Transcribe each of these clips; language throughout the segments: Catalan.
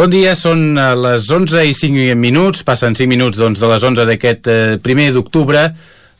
Bon dia, són eh, les 11 i 5 minuts, passen 5 minuts doncs, de les 11 d'aquest eh, primer d'octubre,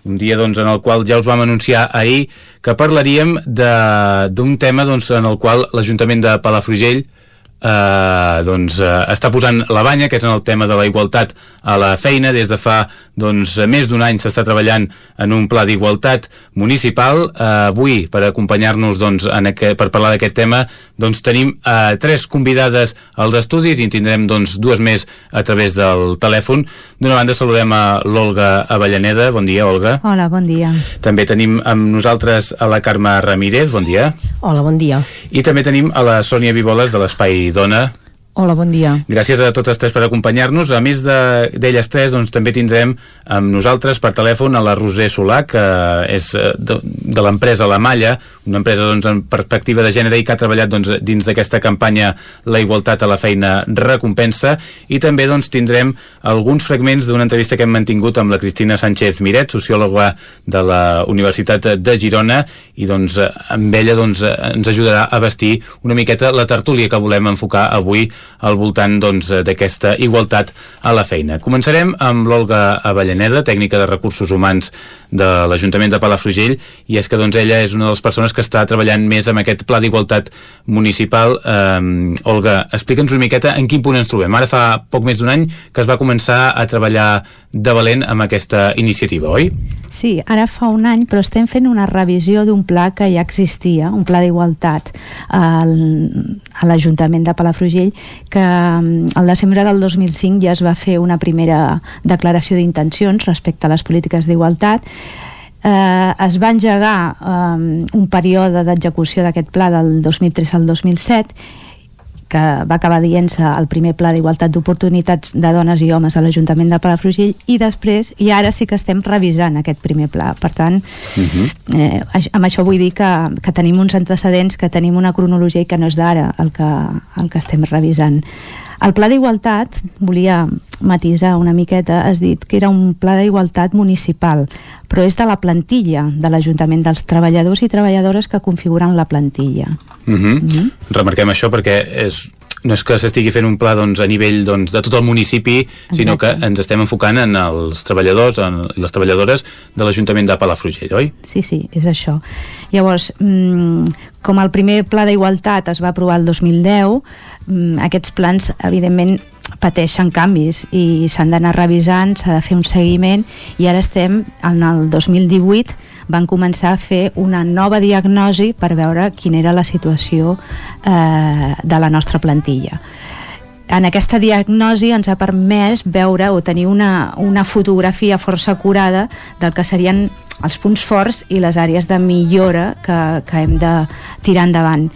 un dia doncs, en el qual ja us vam anunciar ahir que parlaríem d'un tema doncs, en el qual l'Ajuntament de Palafrugell eh, doncs, eh, està posant la banya, que és en el tema de la igualtat a la feina. Des de fa doncs, més d'un any s'està treballant en un pla d'igualtat municipal. Eh, avui, per acompanyar-nos doncs, en aquest, per parlar d'aquest tema, doncs, tenim eh, tres convidades als estudis i en tindrem doncs, dues més a través del telèfon. D'una banda saludem a l'Olga Avellaneda. Bon dia, Olga. Hola, bon dia. També tenim amb nosaltres a la Carme Ramírez. Bon dia. Hola, bon dia. I també tenim a la Sònia Vivoles de l'Espai Dona. Hola, bon dia. Gràcies a totes tres per acompanyar-nos. A més d'elles de, tres, doncs, també tindrem amb nosaltres per telèfon a la Roser Solà, que és eh, de, de l'empresa La Malla, una empresa doncs, en perspectiva de gènere i que ha treballat doncs, dins d'aquesta campanya La igualtat a la feina recompensa. I també doncs, tindrem alguns fragments d'una entrevista que hem mantingut amb la Cristina Sánchez Miret, sociòloga de la Universitat de Girona, i doncs, amb ella doncs, ens ajudarà a vestir una miqueta la tertúlia que volem enfocar avui al voltant doncs, d'aquesta doncs, igualtat a la feina. Començarem amb l'Olga Avellaneda, tècnica de recursos humans de l'Ajuntament de Palafrugell, i és que doncs, ella és una de les persones que està treballant més amb aquest pla d'igualtat municipal. Eh, Olga, explica'ns una miqueta en quin punt ens trobem. Ara fa poc més d'un any que es va començar a treballar de valent amb aquesta iniciativa, oi? Sí, ara fa un any, però estem fent una revisió d'un pla que ja existia, un pla d'igualtat a l'Ajuntament de Palafrugell, que mm, al desembre del 2005 ja es va fer una primera declaració d'intencions respecte a les polítiques d'igualtat, eh, es va engegar eh, un període d'execució d'aquest pla del 2003 al 2007 que va acabar dient-se el primer pla d'igualtat d'oportunitats de dones i homes a l'Ajuntament de Palafrugell i després, i ara sí que estem revisant aquest primer pla. Per tant, uh mhm. -huh. eh, amb això vull dir que, que tenim uns antecedents, que tenim una cronologia i que no és d'ara el, que, el que estem revisant. El pla d'igualtat, volia matisar una miqueta, has dit que era un pla d'igualtat municipal, però és de la plantilla de l'Ajuntament, dels treballadors i treballadores que configuren la plantilla. Uh -huh. Uh -huh. Remarquem això perquè és no és que s'estigui fent un pla doncs, a nivell doncs, de tot el municipi, Exacte. sinó que ens estem enfocant en els treballadors en les treballadores de l'Ajuntament de Palafrugell, oi? Sí, sí, és això. Llavors, mmm, com el primer pla d'igualtat es va aprovar el 2010, mmm, aquests plans, evidentment, pateixen canvis i s'han d'anar revisant, s'ha de fer un seguiment i ara estem en el 2018 van començar a fer una nova diagnosi per veure quina era la situació eh, de la nostra plantilla en aquesta diagnosi ens ha permès veure o tenir una, una fotografia força acurada del que serien els punts forts i les àrees de millora que, que hem de tirar endavant.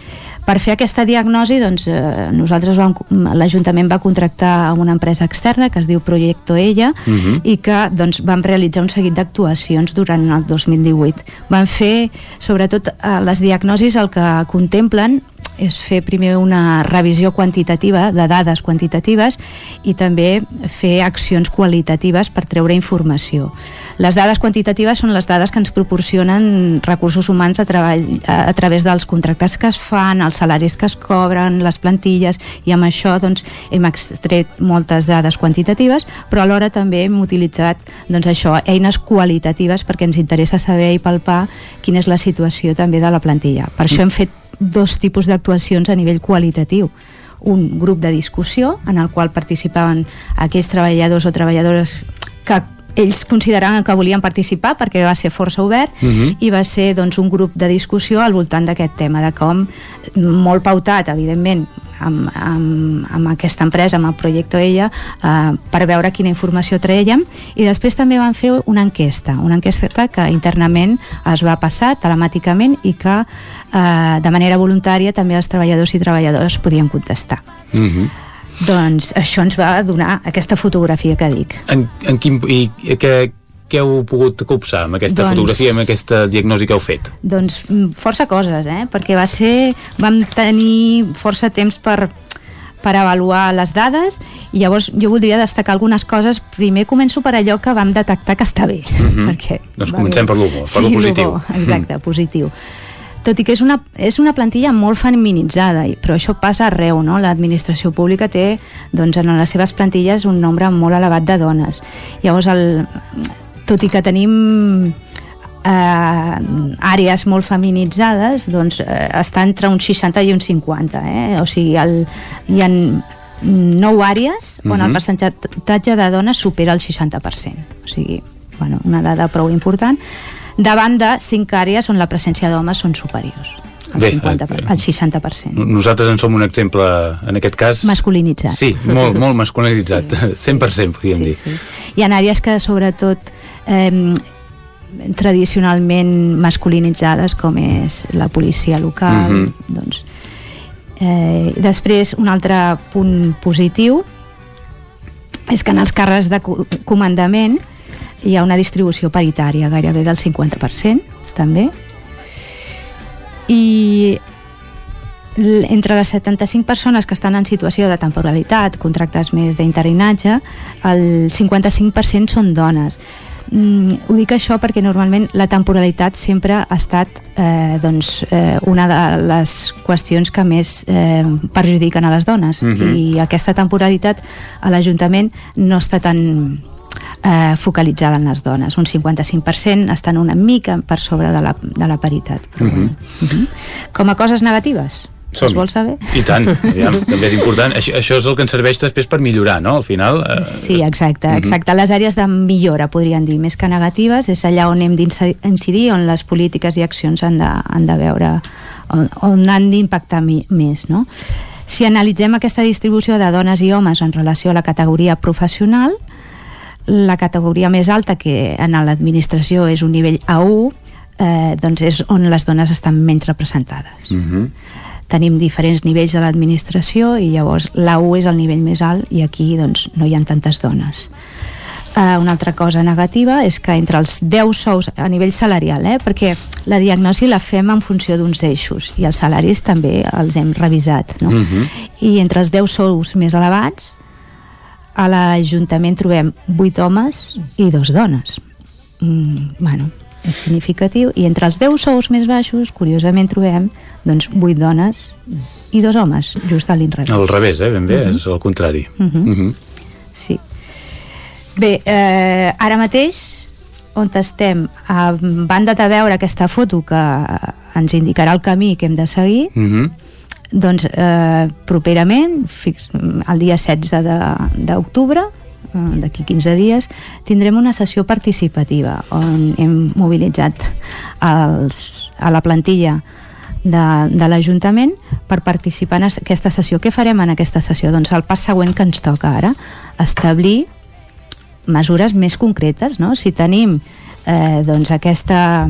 Per fer aquesta diagnosi, doncs, eh, nosaltres l'Ajuntament va contractar una empresa externa que es diu Proyecto Ella uh mhm. -huh. i que doncs, vam realitzar un seguit d'actuacions durant el 2018. Van fer, sobretot, eh, les diagnosis el que contemplen és fer primer una revisió quantitativa de dades quantitatives i també fer accions qualitatives per treure informació. Les dades quantitatives són les dades que ens proporcionen recursos humans a, treball, a, a través dels contractes que es fan, els salaris que es cobren, les plantilles, i amb això doncs, hem extret moltes dades quantitatives, però alhora també hem utilitzat doncs, això, eines qualitatives perquè ens interessa saber i palpar quina és la situació també de la plantilla. Per això hem fet dos tipus d'actuacions a nivell qualitatiu un grup de discussió en el qual participaven aquells treballadors o treballadores que ells consideraven que volien participar perquè va ser força obert uh mhm. -huh. i va ser doncs, un grup de discussió al voltant d'aquest tema, de com molt pautat, evidentment, amb, amb, amb aquesta empresa, amb el projecte Ella, eh, per veure quina informació traiem i després també van fer una enquesta, una enquesta que internament es va passar telemàticament i que eh, de manera voluntària també els treballadors i treballadores podien contestar. Uh mhm. -huh. Doncs això ens va donar aquesta fotografia que dic. En, en quin, i que, què heu pogut copsar amb aquesta doncs, fotografia, amb aquesta diagnosi que heu fet? Doncs mm, força coses, eh? perquè va ser, vam tenir força temps per, per avaluar les dades i llavors jo voldria destacar algunes coses primer començo per allò que vam detectar que està bé mm -hmm. perquè, doncs comencem per lo, per sí, positiu exacte, mm. positiu tot i que és una, és una plantilla molt feminitzada, però això passa arreu, no? L'administració pública té, doncs, en les seves plantilles un nombre molt elevat de dones. Llavors, el, tot i que tenim eh, àrees molt feminitzades, doncs eh, està entre un 60 i un 50, eh? O sigui, el, hi ha nou àrees on el Mhm. percentatge de dones supera el 60%. O sigui, bueno, una dada prou important davant de cinc àrees on la presència d'homes són superiors al, Bé, 50, eh, al 60%. Nosaltres en som un exemple, en aquest cas... Masculinitzat. Sí, molt, molt masculinitzat. 100%, podríem dir. sí. Hi ha àrees que sobretot eh, tradicionalment masculinitzades com és la policia local Mhm. doncs, eh, després un altre punt positiu és que en els càrrecs de co- comandament hi ha una distribució paritària gairebé del 50% també i entre les 75 persones que estan en situació de temporalitat, contractes més d'interinatge, el 55% són dones. Mm, ho dic això perquè normalment la temporalitat sempre ha estat eh, doncs, eh, una de les qüestions que més eh, perjudiquen a les dones Mhm. i aquesta temporalitat a l'Ajuntament no està tan eh, focalitzada en les dones. Un 55% estan una mica per sobre de la, de la paritat. Però, Mhm. Mhm. Com a coses negatives, Som-hi. es vol saber? I tant, ja, també és important. Això, això és el que ens serveix després per millorar, no? Al final... Eh, Sí, exacte, Mhm. exacte. Les àrees de millora, podríem dir, més que negatives, és allà on hem d'incidir, on les polítiques i accions han de, han de veure, on, on han d'impactar més, no? Si analitzem aquesta distribució de dones i homes en relació a la categoria professional, la categoria més alta que en l'administració és un nivell A1, eh, doncs és on les dones estan menys representades. Mhm. Tenim diferents nivells de l'administració i llavors la U és el nivell més alt i aquí doncs, no hi ha tantes dones. Uh, una altra cosa negativa és que entre els 10 sous a nivell salarial, eh, perquè la diagnosi la fem en funció d'uns eixos i els salaris també els hem revisat. No? Mhm. I entre els 10 sous més elevats a l'Ajuntament trobem 8 homes i 2 dones. Mm, bueno, és significatiu. I entre els 10 sous més baixos, curiosament, trobem doncs, 8 dones i 2 homes, just a l'inrevés. Al revés, eh? Ben bé, és el contrari. Mhm. Mhm. Sí. Bé, eh, ara mateix, on estem, a banda de veure aquesta foto que ens indicarà el camí que hem de seguir, Mhm. doncs eh, properament, fix, el dia 16 de- d'octubre, eh, d'aquí 15 dies, tindrem una sessió participativa on hem mobilitzat els, a la plantilla de, de l'Ajuntament per participar en es- aquesta sessió. Què farem en aquesta sessió? Doncs el pas següent que ens toca ara, establir mesures més concretes, no? Si tenim eh, doncs aquesta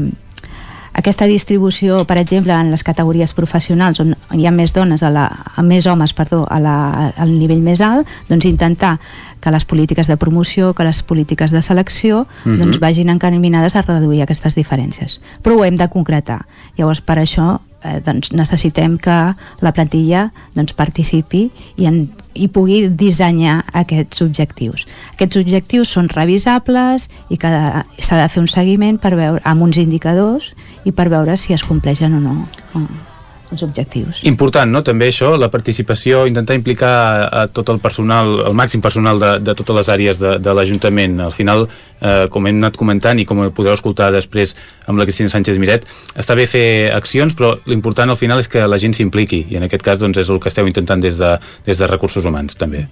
aquesta distribució, per exemple, en les categories professionals on hi ha més dones, a la, a més homes, perdó, a la, al nivell més alt, doncs intentar que les polítiques de promoció, que les polítiques de selecció Mhm. doncs vagin encaminades a reduir aquestes diferències. Però ho hem de concretar. Llavors, per això eh, doncs necessitem que la plantilla doncs, participi i, en, i pugui dissenyar aquests objectius. Aquests objectius són revisables i s'ha de fer un seguiment per veure amb uns indicadors i per veure si es compleixen o no els objectius. Important, no? També això, la participació, intentar implicar a, tot el personal, el màxim personal de, de totes les àrees de, de l'Ajuntament. Al final, eh, com hem anat comentant i com podreu escoltar després amb la Cristina Sánchez Miret, està bé fer accions, però l'important al final és que la gent s'impliqui, i en aquest cas doncs, és el que esteu intentant des de, des de Recursos Humans, també.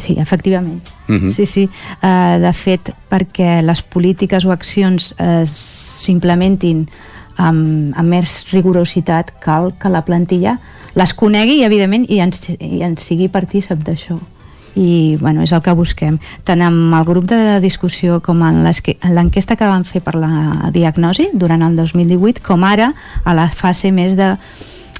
Sí, efectivament. Mhm. Sí, sí. Uh, de fet, perquè les polítiques o accions uh, s'implementin amb, amb més rigorositat, cal que la plantilla les conegui i, evidentment, i ens, i ens sigui partícip d'això. I bueno, és el que busquem. Tant amb el grup de discussió com en l'enquesta que vam fer per la diagnosi durant el 2018, com ara a la fase més de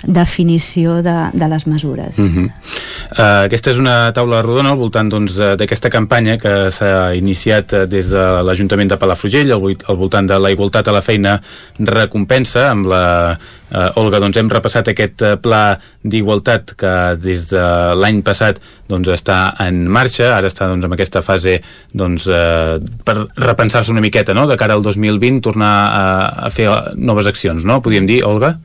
definició de, de les mesures. Uh -huh. uh, aquesta és una taula rodona al voltant doncs, eh, d'aquesta campanya que s'ha iniciat eh, des de l'Ajuntament de Palafrugell al, al voltant de la igualtat a la feina recompensa amb la uh, Olga, doncs hem repassat aquest eh, pla d'igualtat que des de l'any passat doncs, està en marxa, ara està doncs, en aquesta fase doncs, uh, per repensar-se una miqueta no? de cara al 2020 tornar a, a fer noves accions, no? Podríem dir, Olga?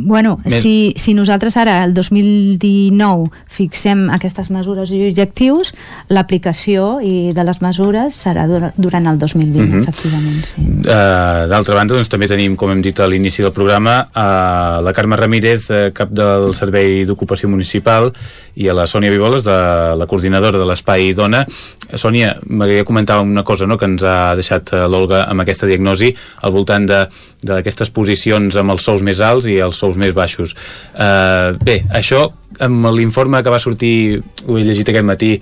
Bueno, Més- si, si nosaltres ara, el 2019, fixem aquestes mesures i objectius, l'aplicació i de les mesures serà dur- durant el 2020, Mhm. efectivament. Sí. Uh, D'altra banda, doncs, també tenim, com hem dit a l'inici del programa, uh, la Carme Ramírez, uh, cap del Servei d'Ocupació Municipal, i a la Sònia Vivoles, de la coordinadora de l'Espai Dona. Sònia, m'agradaria comentar una cosa no?, que ens ha deixat l'Olga amb aquesta diagnosi al voltant de d'aquestes posicions amb els sous més alts i els sous més baixos. Uh, bé, això amb l'informe que va sortir, ho he llegit aquest matí,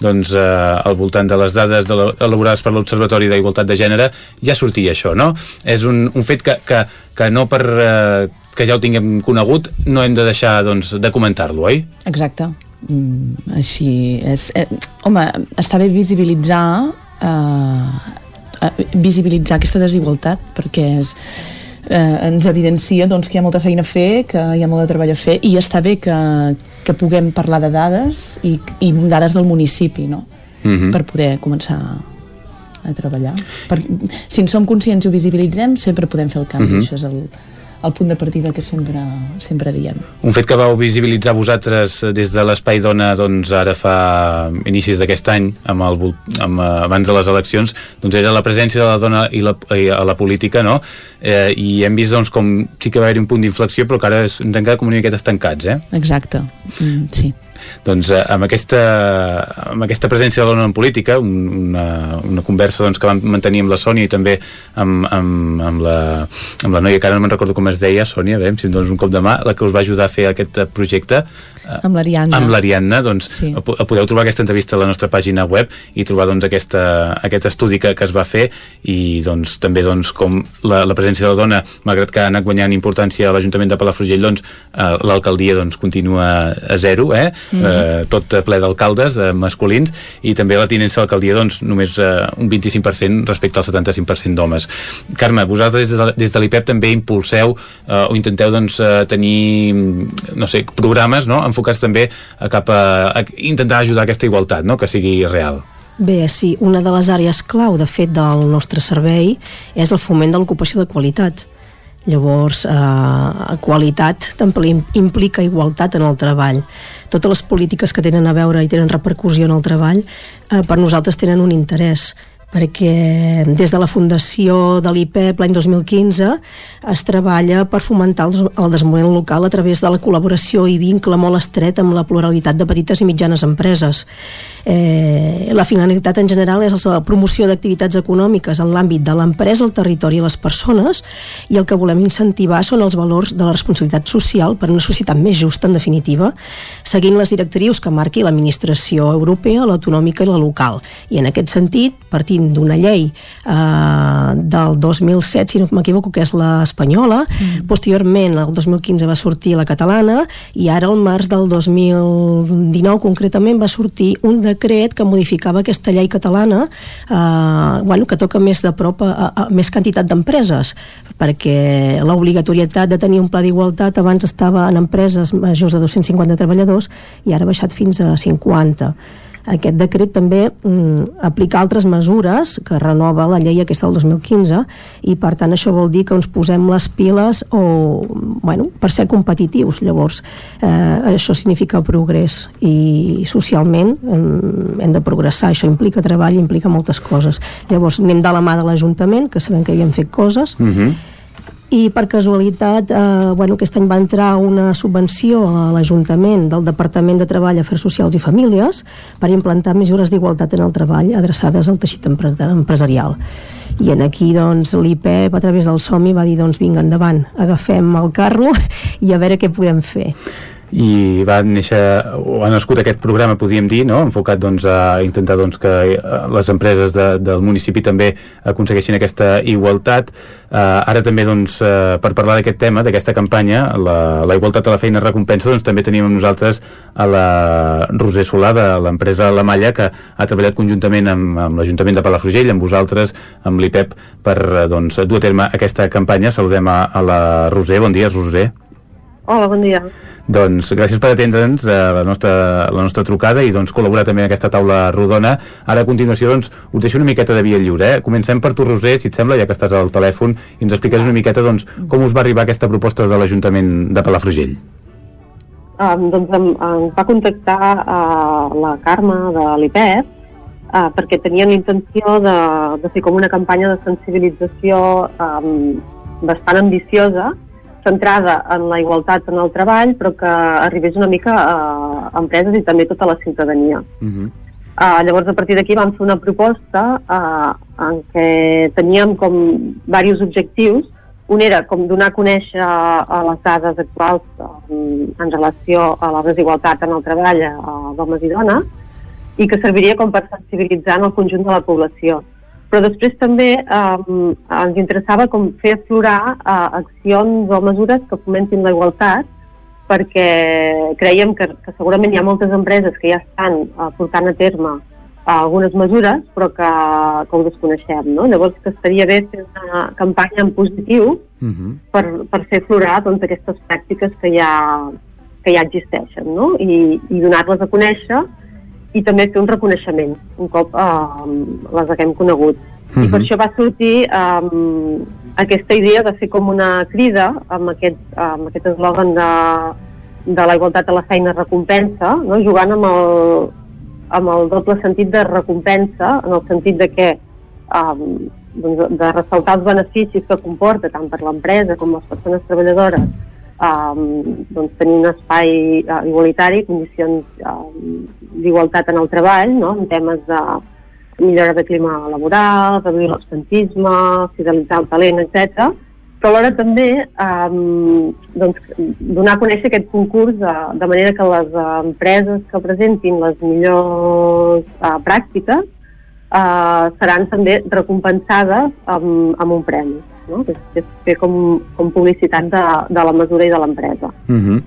doncs, eh, al voltant de les dades de la, elaborades per l'Observatori d'Igualtat de Gènere ja sortia això, no? És un, un fet que, que, que no per eh, que ja ho tinguem conegut no hem de deixar doncs, de comentar-lo, oi? Exacte. Mm, així és. Eh, home, està bé visibilitzar eh, eh, visibilitzar aquesta desigualtat perquè és, eh, ens evidencia doncs, que hi ha molta feina a fer, que hi ha molt de treball a fer i està bé que, que puguem parlar de dades i, i dades del municipi, no? Mhm. per poder començar a treballar. Per, si en som conscients i ho visibilitzem, sempre podem fer el canvi. Mhm. Això és el, el punt de partida que sempre, sempre diem. Un fet que vau visibilitzar vosaltres eh, des de l'Espai Dona doncs, ara fa inicis d'aquest any, amb el, amb, eh, abans de les eleccions, doncs era la presència de la dona i la, i a la política, no? Eh, I hem vist doncs, com sí que va haver un punt d'inflexió, però que ara ens han quedat com una miqueta estancats, eh? Exacte, mm, sí. Doncs eh, amb aquesta, amb aquesta presència de la dona en política un, una, una conversa doncs, que vam mantenir amb la Sònia i també amb, amb, amb, la, amb la noia que ara no me'n recordo com es deia, Sònia, bé, si em dones un cop de mà la que us va ajudar a fer aquest eh, projecte Amb l'Ariadna. amb l'Ariadna, doncs Sí. podeu trobar aquesta entrevista a la nostra pàgina web i trobar doncs, aquesta, aquest estudi que, que es va fer i doncs, també doncs, com la, la presència de la dona, malgrat que ha anat guanyant importància a l'Ajuntament de Palafrugell, doncs, eh, l'alcaldia doncs, continua a zero, eh? Mm -hmm. eh, tot ple d'alcaldes eh, masculins i també la tinença a l'alcaldia doncs, només eh, un 25% respecte al 75% d'homes. Carme, vosaltres des de, des de l'IPEP també impulseu eh, o intenteu doncs, eh, tenir no sé, programes no? Enfocats també a cap a, a intentar ajudar aquesta igualtat, no? que sigui real. Bé, sí, una de les àrees clau, de fet, del nostre servei és el foment de l'ocupació de qualitat. Llavors, eh, qualitat també implica igualtat en el treball. Totes les polítiques que tenen a veure i tenen repercussió en el treball, eh, per nosaltres tenen un interès perquè des de la fundació de l'IPEP l'any 2015 es treballa per fomentar el desenvolupament local a través de la col·laboració i vincle molt estret amb la pluralitat de petites i mitjanes empreses. Eh, la finalitat en general és la promoció d'activitats econòmiques en l'àmbit de l'empresa, el territori i les persones i el que volem incentivar són els valors de la responsabilitat social per una societat més justa, en definitiva, seguint les directrius que marqui l'administració europea, l'autonòmica i la local. I en aquest sentit, partint d'una llei eh, del 2007, si no m'equivoco, que és l'espanyola, mm. posteriorment, el 2015 va sortir la catalana i ara al març del 2019 concretament va sortir un decret que modificava aquesta llei catalana eh, bueno, que toca més de prop a, a, a més quantitat d'empreses perquè l'obligatorietat de tenir un pla d'igualtat abans estava en empreses majors de 250 treballadors i ara ha baixat fins a 50 aquest decret també mm, aplica altres mesures que renova la llei aquesta del 2015 i per tant això vol dir que ens posem les piles o, bueno, per ser competitius llavors. Eh, això significa progrés i socialment hem, hem de progressar, això implica treball implica moltes coses, llavors anem de la mà de l'Ajuntament, que sabem que hi hem fet coses. Uh -huh. I per casualitat eh, bueno, aquest any va entrar una subvenció a l'Ajuntament del Departament de Treball, Afers Socials i Famílies per implantar mesures d'igualtat en el treball adreçades al teixit empre- empresarial. I en aquí doncs l'IPEP a través del SOMI va dir doncs vinga endavant agafem el carro i a veure què podem fer i va néixer, o ha nascut aquest programa podríem dir, no? enfocat doncs, a intentar doncs, que eh, les empreses de, del municipi també aconsegueixin aquesta igualtat. Uh, ara també doncs, uh, per parlar d'aquest tema, d'aquesta campanya la, la igualtat a la feina recompensa doncs, també tenim amb nosaltres a la Roser Solà de l'empresa La Malla que ha treballat conjuntament amb, amb l'Ajuntament de Palafrugell, amb vosaltres, amb l'IPEP per eh, doncs, dur a terme aquesta campanya. Saludem a, a la Roser, bon dia Roser Hola, bon dia. Doncs gràcies per atendre'ns a la nostra, la nostra trucada i doncs col·laborar també en aquesta taula rodona. Ara a continuació doncs us deixo una miqueta de via lliure. Eh? Comencem per tu, Roser, si et sembla, ja que estàs al telèfon, i ens expliques una miqueta doncs, com us va arribar aquesta proposta de l'Ajuntament de Palafrugell. Um, doncs em, em va contactar uh, la Carme de l'IPEP uh, perquè tenien intenció de, de fer com una campanya de sensibilització um, bastant ambiciosa centrada en la igualtat en el treball, però que arribés una mica a empreses i també tota la ciutadania. Uh -huh. uh, llavors, a partir d'aquí vam fer una proposta uh, en què teníem com diversos objectius. Un era com donar a conèixer a les dades actuals en, en relació a la desigualtat en el treball d'homes i dones i que serviria com per sensibilitzar en el conjunt de la població però després també eh, ens interessava com fer aflorar eh, accions o mesures que fomentin la igualtat perquè creiem que, que segurament hi ha moltes empreses que ja estan eh, portant a terme eh, algunes mesures però que, que ho desconeixem. No? Llavors que estaria bé fer una campanya en positiu uh mhm. -huh. per, per fer aflorar doncs, aquestes pràctiques que ja, que ja existeixen no? I, i donar-les a conèixer i també fer un reconeixement un cop eh, les haguem conegut. Uh -huh. I per mhm. això va sortir eh, aquesta idea de fer com una crida amb aquest, amb aquest eslògan de, de la igualtat a la feina recompensa, no? jugant amb el, amb el doble sentit de recompensa, en el sentit de que um, doncs, de ressaltar els beneficis que comporta tant per l'empresa com les persones treballadores um, doncs, tenir un espai uh, igualitari, condicions um, d'igualtat en el treball, no? en temes de millora de clima laboral, reduir l'absentisme, fidelitzar el talent, etc. Però alhora també um, doncs, donar a conèixer aquest concurs de, de manera que les uh, empreses que presentin les millors uh, pràctiques uh, seran també recompensades amb, amb un premi no? és, és fer com, com publicitat de, de la mesura i de l'empresa. Uh -huh.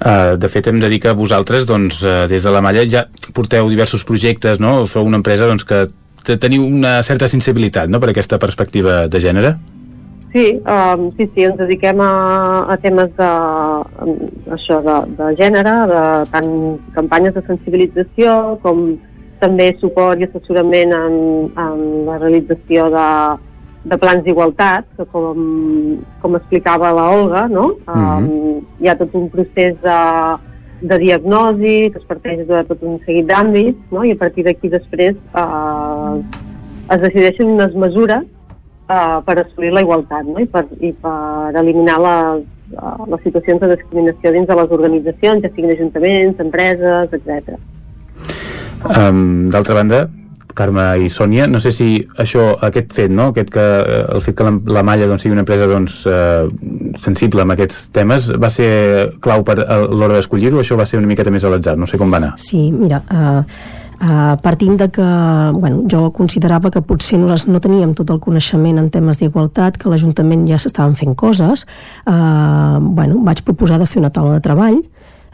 uh, de fet, hem de dir que vosaltres, doncs, uh, des de la Malla, ja porteu diversos projectes, no? Sou una empresa doncs, que teniu una certa sensibilitat no? per aquesta perspectiva de gènere? Sí, um, sí, sí, ens dediquem a, a temes de, això, de, de gènere, de tant campanyes de sensibilització com també suport i assessorament en, en la realització de, de plans d'igualtat, que com, com explicava la Olga, no? Mm -hmm. um, hi ha tot un procés de, de diagnosi que es parteix de tot un seguit d'àmbits, no? i a partir d'aquí després uh, es decideixen unes mesures uh, per assolir la igualtat no? I, per, i per eliminar les, uh, les situacions de discriminació dins de les organitzacions, ja siguin ajuntaments, empreses, etc. Um, D'altra banda, Carme i Sònia, no sé si això, aquest fet, no? aquest que, eh, el fet que la, la Malla doncs, sigui una empresa doncs, eh, sensible amb aquests temes va ser clau per l'hora d'escollir-ho això va ser una miqueta més a l'atzar? No sé com va anar. Sí, mira, eh, Uh, partint de que bueno, jo considerava que potser nosaltres no teníem tot el coneixement en temes d'igualtat, que l'Ajuntament ja s'estaven fent coses, uh, bueno, vaig proposar de fer una taula de treball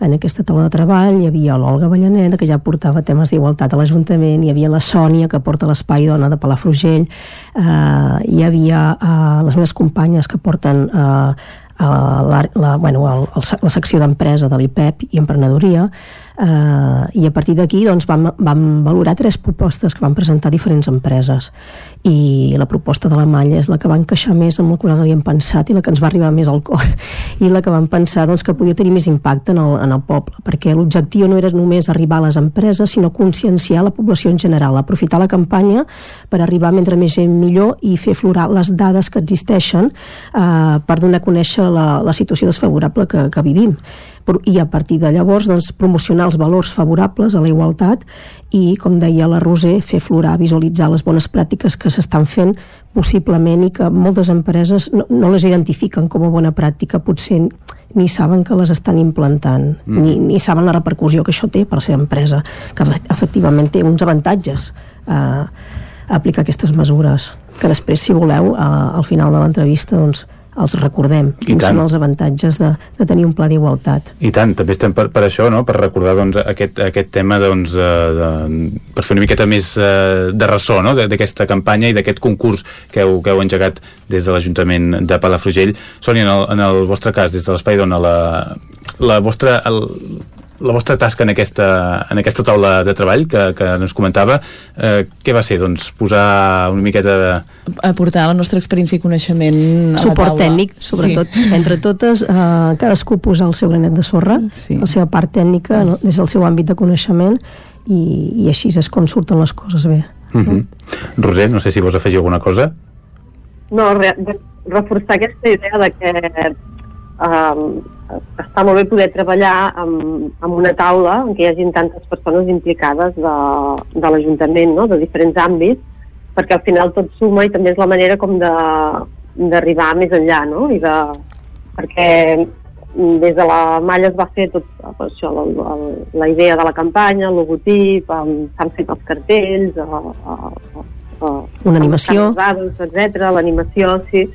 en aquesta taula de treball hi havia l'Olga Vallaneda, que ja portava temes d'igualtat a l'Ajuntament, hi havia la Sònia, que porta l'Espai Dona de Palafrugell, eh, hi havia eh, les meves companyes que porten eh, la, la, bueno, el, el, la secció d'empresa de l'IPEP i emprenedoria eh, i a partir d'aquí doncs, vam, vam valorar tres propostes que van presentar diferents empreses. I la proposta de la malla és la que va encaixar més amb el que nosaltres havíem pensat i la que ens va arribar més al cor. I la que vam pensar doncs, que podia tenir més impacte en el, en el poble, perquè l'objectiu no era només arribar a les empreses, sinó conscienciar la població en general, aprofitar la campanya per arribar mentre més gent millor i fer florar les dades que existeixen eh, per donar a conèixer la, la situació desfavorable que, que vivim i a partir de llavors doncs, promocionar els valors favorables a la igualtat i, com deia la Roser, fer florar, visualitzar les bones pràctiques que s'estan fent possiblement i que moltes empreses no, no les identifiquen com a bona pràctica, potser ni saben que les estan implantant, mm. ni, ni saben la repercussió que això té per ser empresa, que efectivament té uns avantatges eh, a aplicar aquestes mesures, que després, si voleu, eh, al final de l'entrevista, doncs, els recordem quins són els avantatges de, de tenir un pla d'igualtat. I tant, també estem per, per això, no? per recordar doncs, aquest, aquest tema doncs, eh, de, per fer una miqueta més eh, de ressò no? d'aquesta campanya i d'aquest concurs que heu, que heu engegat des de l'Ajuntament de Palafrugell. Sònia, en el, en el vostre cas, des de l'Espai Dona, la, la vostra, el, la vostra tasca en aquesta, en aquesta taula de treball que, que ens comentava, eh, què va ser? Doncs posar una miqueta de... Aportar la nostra experiència i coneixement a Suport tècnic, sobretot. Sí. Entre totes, eh, cadascú posa el seu granet de sorra, sí. la seva part tècnica, no, des del seu àmbit de coneixement, i, i així és com surten les coses bé. Uh -huh. no? Roser, no sé si vols afegir alguna cosa. No, re, reforçar aquesta idea de que eh, està molt bé poder treballar amb, amb una taula en què hi hagin tantes persones implicades de, de l'Ajuntament, no? de diferents àmbits, perquè al final tot suma i també és la manera com d'arribar més enllà, no? I de, perquè des de la malla es va fer tot això, la, la, la idea de la campanya, el logotip, s'han fet els cartells, a, a, a, una animació, etc. L'animació, sí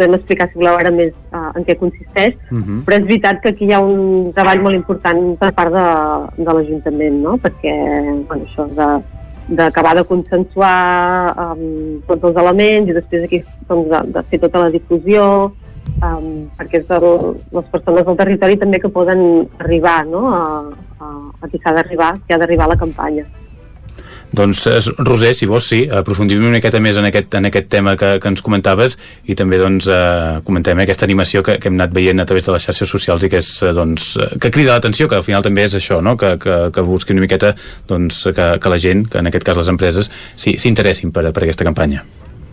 podem explicar, si voleu, ara més uh, en què consisteix, uh mhm. -huh. però és veritat que aquí hi ha un treball molt important per part de, de l'Ajuntament, no? perquè bueno, això de d'acabar de consensuar um, tots els elements i després aquí doncs, de, de fer tota la difusió um, perquè és de, les persones del territori també que poden arribar no? a, a, a qui s'ha d'arribar, qui ha d'arribar a la campanya. Doncs, Roser, si vols, sí, aprofundim una miqueta més en aquest, en aquest tema que, que ens comentaves i també doncs, eh, comentem aquesta animació que, que hem anat veient a través de les xarxes socials i que, és, eh, doncs, que crida l'atenció, que al final també és això, no? que, que, que busqui una miqueta doncs, que, que la gent, que en aquest cas les empreses, s'interessin per, per aquesta campanya.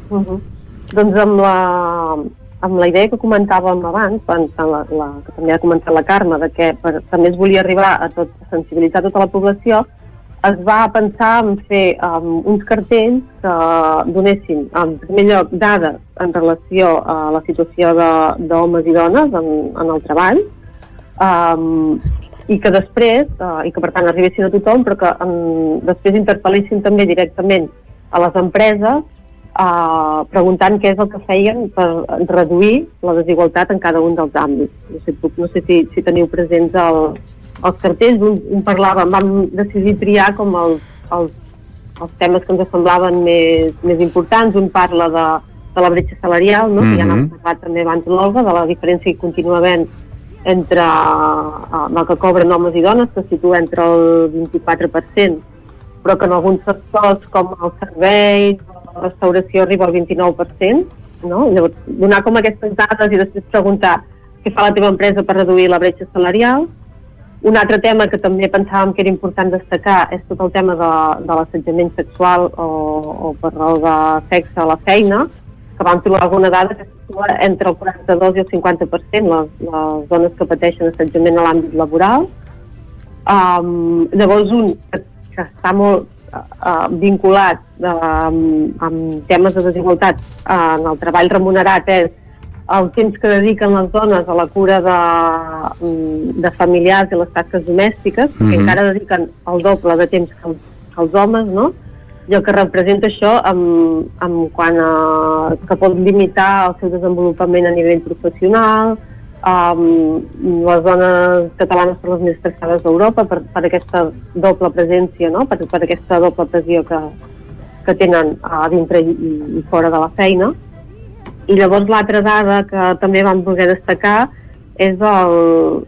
Uh -huh. Doncs amb la, amb la idea que comentàvem abans, pensant la, la, que també ha comentat la Carme, de que per, també es volia arribar a, tot, sensibilitzar tota la població, es va pensar en fer um, uns cartells que donessin, en primer lloc, dades en relació a la situació d'homes i dones en, en el treball, um, i que després, uh, i que per tant arribessin a tothom, però que um, després interpel·lessin també directament a les empreses uh, preguntant què és el que feien per reduir la desigualtat en cada un dels àmbits. No sé, no sé si, si teniu presents el, els cartells, un, un parlava, vam decidir triar com els, els, els temes que ens semblaven més, més importants, un parla de, de la bretxa salarial, no? Mm -hmm. que ja n'hem mhm. parlat també abans l'Olga, de la diferència que continua havent entre uh, el que cobren homes i dones, que situa entre el 24%, però que en alguns sectors com el servei, la restauració arriba al 29%, no? Llavors, donar com aquestes dades i després preguntar què fa la teva empresa per reduir la bretxa salarial, un altre tema que també pensàvem que era important destacar és tot el tema de, de l'assetjament sexual o, o per raó de sexe a la feina, que vam trobar alguna dada que entre el 42 i el 50% les, les dones que pateixen assetjament a l'àmbit laboral. Um, llavors, un que, que està molt uh, vinculat uh, amb, amb temes de desigualtat uh, en el treball remunerat és el temps que dediquen les dones a la cura de, mm, de familiars i les tasques domèstiques, mm -hmm. que mhm. encara dediquen el doble de temps que els, homes, no? I el que representa això en, en quant a que pot limitar el seu desenvolupament a nivell professional, um, les dones catalanes són les més estressades d'Europa per, per aquesta doble presència, no? per, per aquesta doble pressió que, que tenen a dintre i, i fora de la feina. I llavors l'altra dada que també vam voler destacar és el,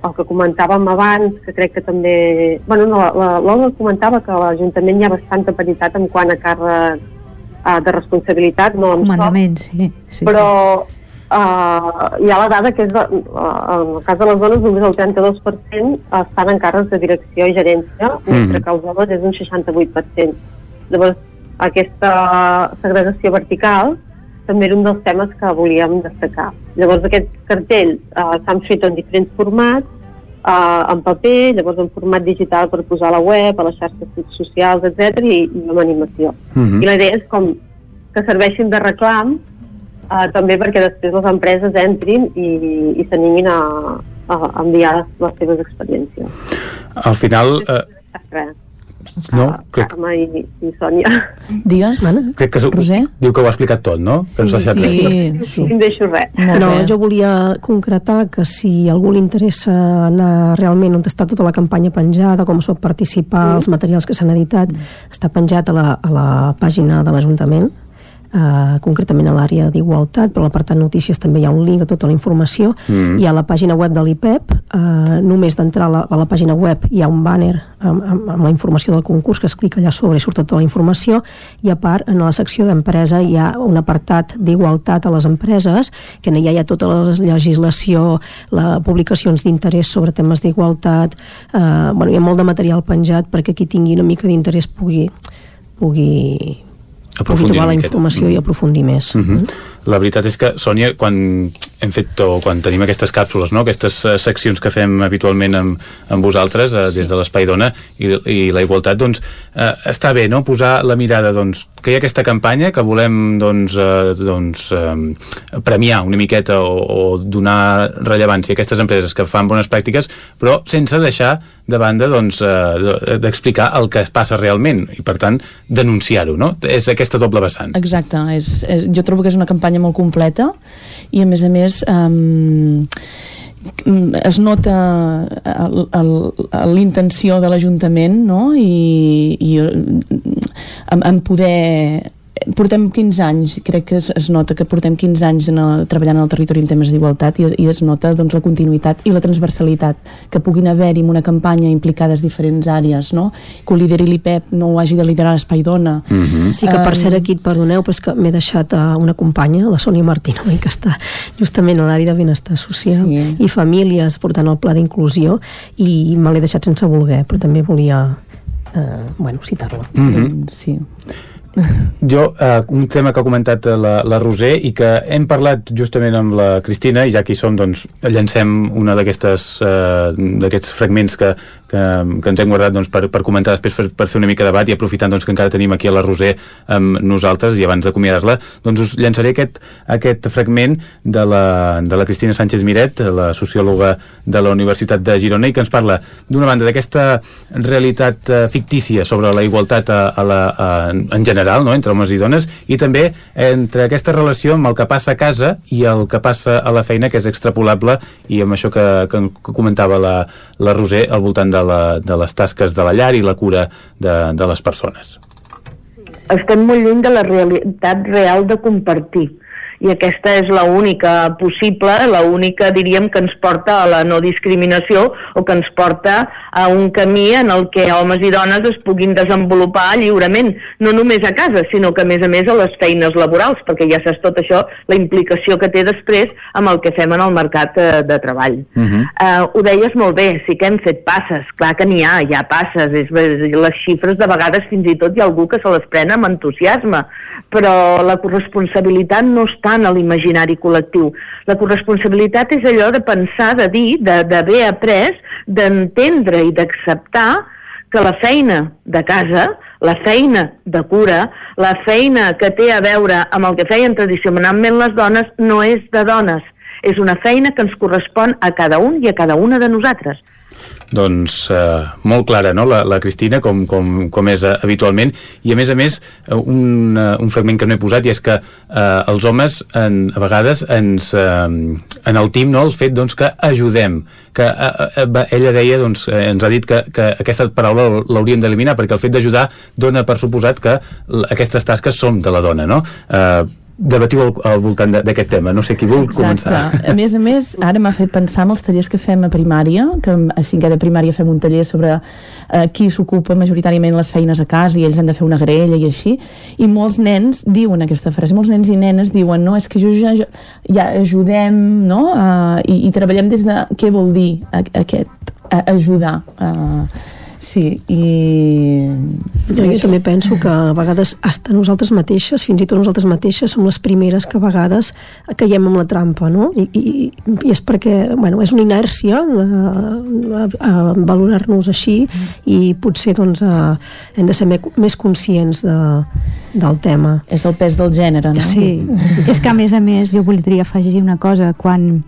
el que comentàvem abans, que crec que també... bueno, no, l'Olga comentava que a l'Ajuntament hi ha bastanta paritat en quant a càrrec uh, de responsabilitat, no en Comandament, sí, sí. Però uh, hi ha la dada que és, de, uh, en el cas de les dones, només el 32% estan en càrrecs de direcció i gerència, mm. mentre que els homes és un 68%. Llavors, aquesta segregació vertical també era un dels temes que volíem destacar. Llavors aquests cartells eh, s'han fet en diferents formats, eh, en paper, llavors en format digital per posar a la web, a les xarxes socials, etc i, i amb animació. Uh mhm. -huh. I la idea és com que serveixin de reclam eh, també perquè després les empreses entrin i, i s'animin a, a enviar les, les seves experiències. Al final... Eh No, uh, crec- Carme i, i Sònia. Digues, Mana? Crec que Roser? diu que ho ha explicat tot, no? Que ens ha deixat res. Sí, sí. No em deixo res. Molt no, bé. jo volia concretar que si algú li interessa anar realment on està tota la campanya penjada, com es pot participar, els materials que s'han editat, està penjat a la, a la pàgina de l'Ajuntament, eh, concretament a l'àrea d'igualtat, però a l'apartat notícies també hi ha un link a tota la informació, Mm. i a la pàgina web de l'IPEP, eh, només d'entrar a, la, a la pàgina web hi ha un banner amb, amb, amb la informació del concurs, que es clica allà sobre i surt tota la informació, i a part, en la secció d'empresa hi ha un apartat d'igualtat a les empreses, que allà hi ha tota la legislació, la, publicacions d'interès sobre temes d'igualtat, eh, bueno, hi ha molt de material penjat perquè qui tingui una mica d'interès pugui, pugui Aprofundir trobar la informació i aprofundir més. Mhm. La veritat és que, Sònia, quan hem fet o quan tenim aquestes càpsules, no? aquestes uh, seccions que fem habitualment amb, amb vosaltres uh, des de l'Espai Dona i, i la igualtat, doncs uh, està bé no? posar la mirada doncs, que hi ha aquesta campanya que volem doncs, uh, doncs, um, premiar una miqueta o, o donar rellevància a aquestes empreses que fan bones pràctiques, però sense deixar de banda doncs, uh, d'explicar el que passa realment i per tant denunciar-ho, no? És aquesta doble vessant. Exacte, és, és, jo trobo que és una campanya molt completa i a més a més um, es nota l'intenció de l'Ajuntament no? i, i en, en poder portem 15 anys, crec que es, es nota que portem 15 anys en el, treballant en el territori en temes d'igualtat i, i es nota doncs, la continuïtat i la transversalitat que puguin haver-hi en una campanya implicades diferents àrees, no? que ho lideri l'IPEP, no ho hagi de liderar l'Espai Dona. Mm -hmm. Sí que per cert aquí, et perdoneu, però és que m'he deixat a una companya, la Sònia Martínez, que està justament a l'àrea de benestar social Sí. i famílies portant el pla d'inclusió i me l'he deixat sense voler, però també volia eh, bueno, citar-la. Mm -hmm. sí. Jo, eh, un tema que ha comentat eh, la, la Roser i que hem parlat justament amb la Cristina i ja que hi som, doncs, llancem una d'aquestes eh, d'aquests fragments que, que, que ens hem guardat doncs, per, per comentar després per, per fer una mica de debat i aprofitant doncs, que encara tenim aquí a la Roser amb nosaltres i abans d'acomiadar-la, doncs us llançaré aquest, aquest fragment de la, de la Cristina Sánchez Miret, la sociòloga de la Universitat de Girona i que ens parla d'una banda d'aquesta realitat eh, fictícia sobre la igualtat a, a la, a, en general, no? entre homes i dones, i també entre aquesta relació amb el que passa a casa i el que passa a la feina, que és extrapolable, i amb això que, que, que comentava la, la Roser al voltant de, la, de les tasques de la llar i la cura de, de les persones. estem molt lluny de la realitat real de compartir i aquesta és la única possible, la única, diríem, que ens porta a la no discriminació o que ens porta a un camí en el que homes i dones es puguin desenvolupar lliurement, no només a casa, sinó que a més a més a les feines laborals, perquè ja saps tot això, la implicació que té després amb el que fem en el mercat eh, de treball. Uh -huh. Uh, ho deies molt bé, sí que hem fet passes, clar que n'hi ha, hi ha passes, és, les xifres de vegades fins i tot hi ha algú que se les pren amb entusiasme, però la corresponsabilitat no està en l'imaginari col·lectiu. La corresponsabilitat és allò de pensar, de dir, d'haver après, d'entendre i d'acceptar que la feina de casa, la feina de cura, la feina que té a veure amb el que feien tradicionalment les dones, no és de dones. És una feina que ens correspon a cada un i a cada una de nosaltres. Doncs eh, molt clara, no?, la, la Cristina, com, com, com és eh, habitualment, i a més a més, eh, un, eh, un fragment que no he posat, i és que eh, els homes, en, a vegades, ens eh, enaltim no, el fet doncs, que ajudem, que eh, eh, ella deia, doncs, eh, ens ha dit que, que aquesta paraula l'hauríem d'eliminar, perquè el fet d'ajudar dona per suposat que aquestes tasques són de la dona, no? Eh, debatiu al, al voltant d'aquest tema, no sé qui vol començar. A més a més, ara m'ha fet pensar en els tallers que fem a primària, que a cinquè de primària fem un taller sobre eh, qui s'ocupa majoritàriament les feines a casa i ells han de fer una grella i així, i molts nens diuen aquesta frase, molts nens i nenes diuen no, és que jo ja, ja ajudem, no?, uh, i, i treballem des de què vol dir a, aquest a, ajudar. Uh, sí, i... Jo, jo també penso que a vegades hasta nosaltres mateixes, fins i tot nosaltres mateixes, som les primeres que a vegades caiem amb la trampa, no? I, i, i és perquè, bueno, és una inèrcia a, a, a valorar-nos així i potser doncs a, hem de ser me, més conscients de, del tema. És el pes del gènere, no? Sí, és que a més a més jo voldria afegir una cosa, quan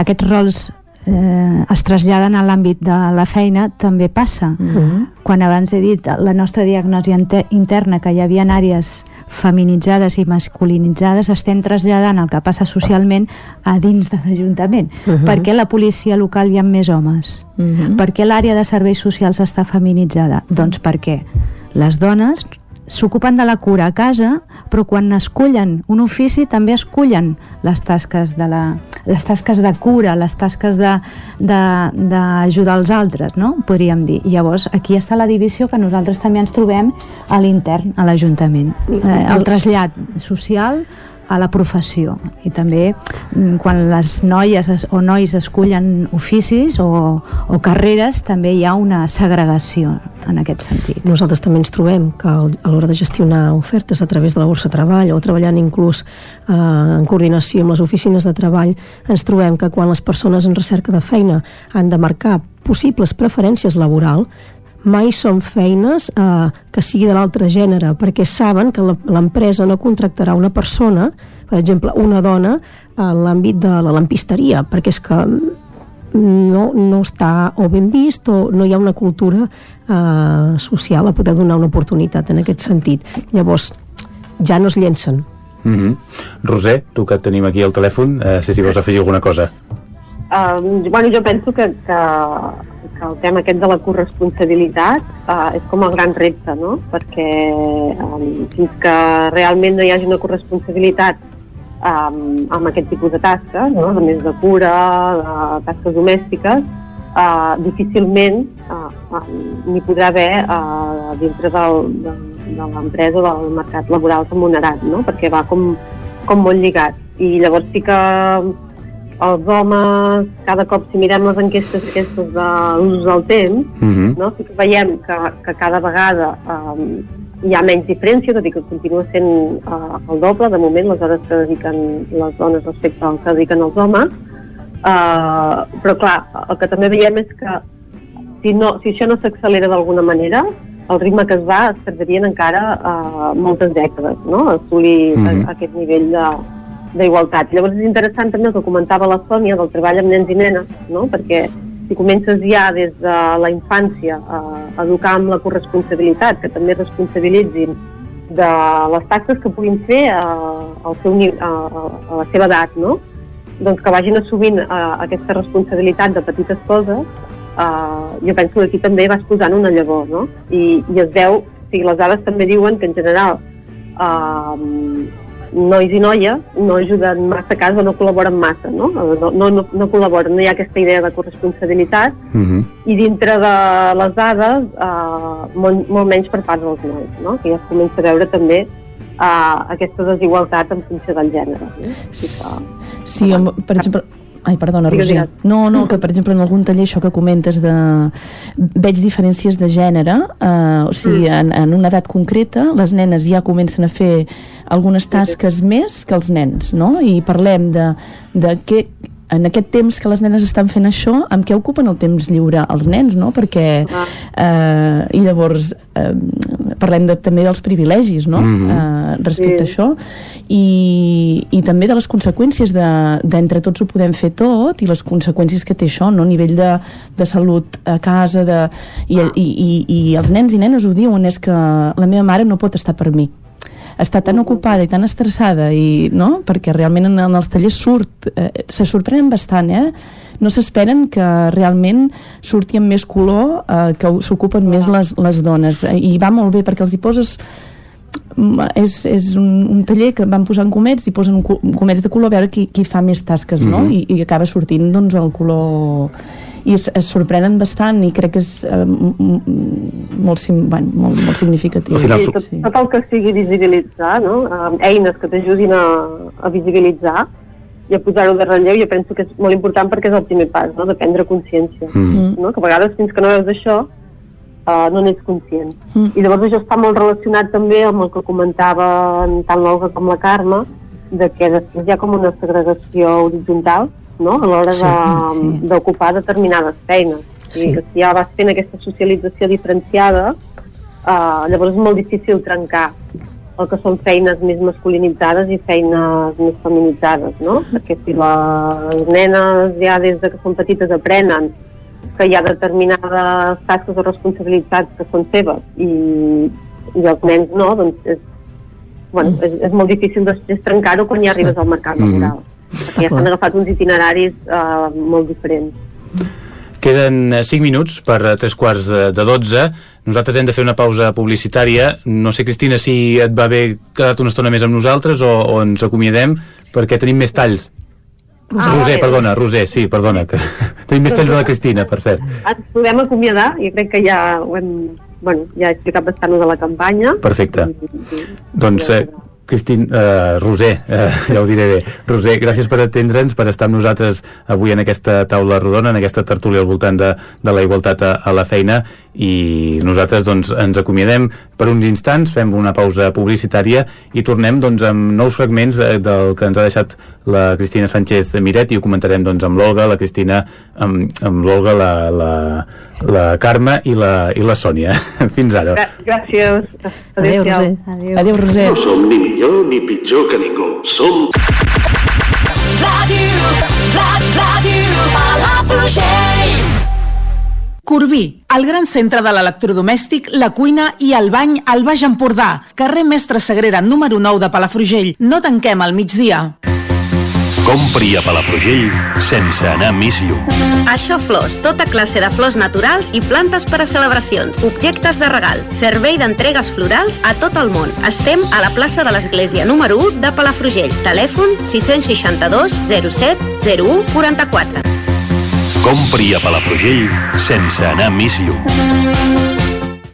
aquests rols eh, es traslladen a l'àmbit de la feina també passa. Mm -hmm. Quan abans he dit la nostra diagnosi interna que hi havia àrees feminitzades i masculinitzades estem traslladant el que passa socialment a dins de l'Ajuntament. Uh -huh. Per què la policia local hi ha més homes? Uh -huh. Per què l'àrea de serveis socials està feminitzada? Doncs perquè les dones s'ocupen de la cura a casa, però quan escullen un ofici també escullen les tasques de, la, les tasques de cura, les tasques d'ajudar els altres, no? podríem dir. Llavors aquí està la divisió que nosaltres també ens trobem a l'intern, a l'Ajuntament. Eh, el trasllat social a la professió i també mm, quan les noies o nois escullen oficis o, o carreres també hi ha una segregació en aquest sentit. Nosaltres també ens trobem que a l'hora de gestionar ofertes a través de la borsa de treball o treballant inclús eh, en coordinació amb les oficines de treball ens trobem que quan les persones en recerca de feina han de marcar possibles preferències laboral mai són feines eh, que sigui de l'altre gènere, perquè saben que l'empresa no contractarà una persona, per exemple, una dona, en l'àmbit de la lampisteria, perquè és que no, no està o ben vist o no hi ha una cultura eh, social a poder donar una oportunitat en aquest sentit. Llavors, ja no es llencen. Mm -hmm. Roser, tu que tenim aquí al telèfon, eh, sé si vols afegir alguna cosa. Uh, bueno, jo penso que, que que el tema aquest de la corresponsabilitat uh, és com el gran repte, no? Perquè um, fins que realment no hi hagi una corresponsabilitat um, amb aquest tipus de tasques, no? de més de cura, de tasques domèstiques, uh, difícilment um, n'hi podrà haver uh, dintre del, de, de l'empresa o del mercat laboral remunerat, no? perquè va com, com molt lligat. I llavors sí que els homes, cada cop si mirem les enquestes aquestes de l'ús del temps, uh mhm. -huh. no? sí que veiem que, que cada vegada um, hi ha menys diferència, tot i que continua sent uh, el doble, de moment, les hores que dediquen les dones respecte al que dediquen els homes. Uh, però clar, el que també veiem és que si, no, si això no s'accelera d'alguna manera, el ritme que es va es tardarien encara uh, moltes dècades, no? assolir uh -huh. aquest nivell de, d'igualtat. Llavors és interessant també el que comentava la Sònia del treball amb nens i nenes, no? perquè si comences ja des de la infància a educar amb la corresponsabilitat, que també responsabilitzin de les taxes que puguin fer a, al seu, a, a la seva edat, no? doncs que vagin assumint a, aquesta responsabilitat de petites coses, uh, jo penso que aquí també vas posant una llavor, no? I, i es veu, o sigui, les dades també diuen que en general uh, nois i noies no ajuden massa a casa, no col·laboren massa, no? No, no, no, no col·laboren, no hi ha aquesta idea de corresponsabilitat uh mhm. -huh. i dintre de les dades eh, molt, molt menys per part dels nois, no? Que ja es comença a veure també eh, aquesta desigualtat en funció del gènere. No? Sí, que, sí, per exemple, Ai, perdona, Roger. No, no, que per exemple en algun taller això que comentes de... veig diferències de gènere, eh, o sigui, mm. en, en una edat concreta les nenes ja comencen a fer algunes tasques més que els nens, no? I parlem de, de què, en aquest temps que les nenes estan fent això, amb què ocupen el temps lliure els nens, no? Perquè, ah. eh, i llavors, eh, parlem de, també dels privilegis, no? Mm -hmm. eh, respecte sí. a això, i, i també de les conseqüències d'entre de, tots ho podem fer tot, i les conseqüències que té això, no? A nivell de, de salut a casa, de, i, ah. i, i, i els nens i nenes ho diuen, és que la meva mare no pot estar per mi està tan ocupada i tan estressada i, no? perquè realment en, en els tallers surt, eh, se sorprenen bastant eh? no s'esperen que realment surti amb més color eh, que s'ocupen més les, les dones eh, i va molt bé perquè els hi poses mm, és, és un, un taller que van posar en comets i posen comets de color a veure qui, qui fa més tasques no? Mm -hmm. I, i acaba sortint doncs el color i es, es sorprenen bastant i crec que és eh, molt, bueno, molt, molt significatiu. Sí, tot, tot el que sigui visibilitzar, no? Eines que t'ajudin a, a visibilitzar i a posar-ho de relleu, jo penso que és molt important perquè és el primer pas, no? de prendre consciència. Mm. No? Que a vegades fins que no veus això uh, no n'ets conscient. Mm. I llavors això està molt relacionat també amb el que comentava tant l'Olga com la Carme, de que després hi ha com una segregació horitzontal no? a l'hora d'ocupar de, sí. determinades feines. Sí. I que si ja vas fent aquesta socialització diferenciada, eh, llavors és molt difícil trencar el que són feines més masculinitzades i feines més feminitzades, no? Perquè si les nenes ja des de que són petites aprenen que hi ha determinades tasques o responsabilitats que són seves i, i els nens no, doncs és, bueno, és, és molt difícil després trencar-ho quan ja arribes al mercat laboral. Mm Perquè ja s'han agafat uns itineraris uh, molt diferents. Queden 5 minuts per tres quarts de 12. Nosaltres hem de fer una pausa publicitària. No sé, Cristina, si et va bé quedar una estona més amb nosaltres o, o ens acomiadem, perquè tenim més talls. Ah, Roser, perdona, Roser, sí, perdona, que tenim més talls de la Cristina, per cert. Ens podem acomiadar, i crec que ja ho hem, bueno, ja he explicat bastant de la campanya. Perfecte. I, i, doncs, eh, Cristín, uh, Roser, uh, ja ho diré bé. Roser, gràcies per atendre'ns, per estar amb nosaltres avui en aquesta taula rodona, en aquesta tertúlia al voltant de, de la igualtat a, a la feina i nosaltres doncs, ens acomiadem per uns instants, fem una pausa publicitària i tornem doncs, amb nous fragments eh, del que ens ha deixat la Cristina Sánchez Miret i ho comentarem doncs, amb l'Olga, la Cristina, amb, amb l'Olga, la, la, la Carme i la, i la Sònia. Fins ara. Gràcies. Adéu, Roser. Adéu. Adéu, Roser. No som ni millor ni pitjor que ningú. Som... Ràdio, ràdio, ràdio, Palafrugell. Corbí, el gran centre de l'electrodomèstic, la cuina i el bany al Baix Empordà. Carrer Mestre Sagrera, número 9 de Palafrugell. No tanquem al migdia. Compri a Palafrugell sense anar més lluny. Això Flors, tota classe de flors naturals i plantes per a celebracions, objectes de regal, servei d'entregues florals a tot el món. Estem a la plaça de l'Església número 1 de Palafrugell. Telèfon 662 07 01 44. Compri a Palafrugell sense anar més lluny.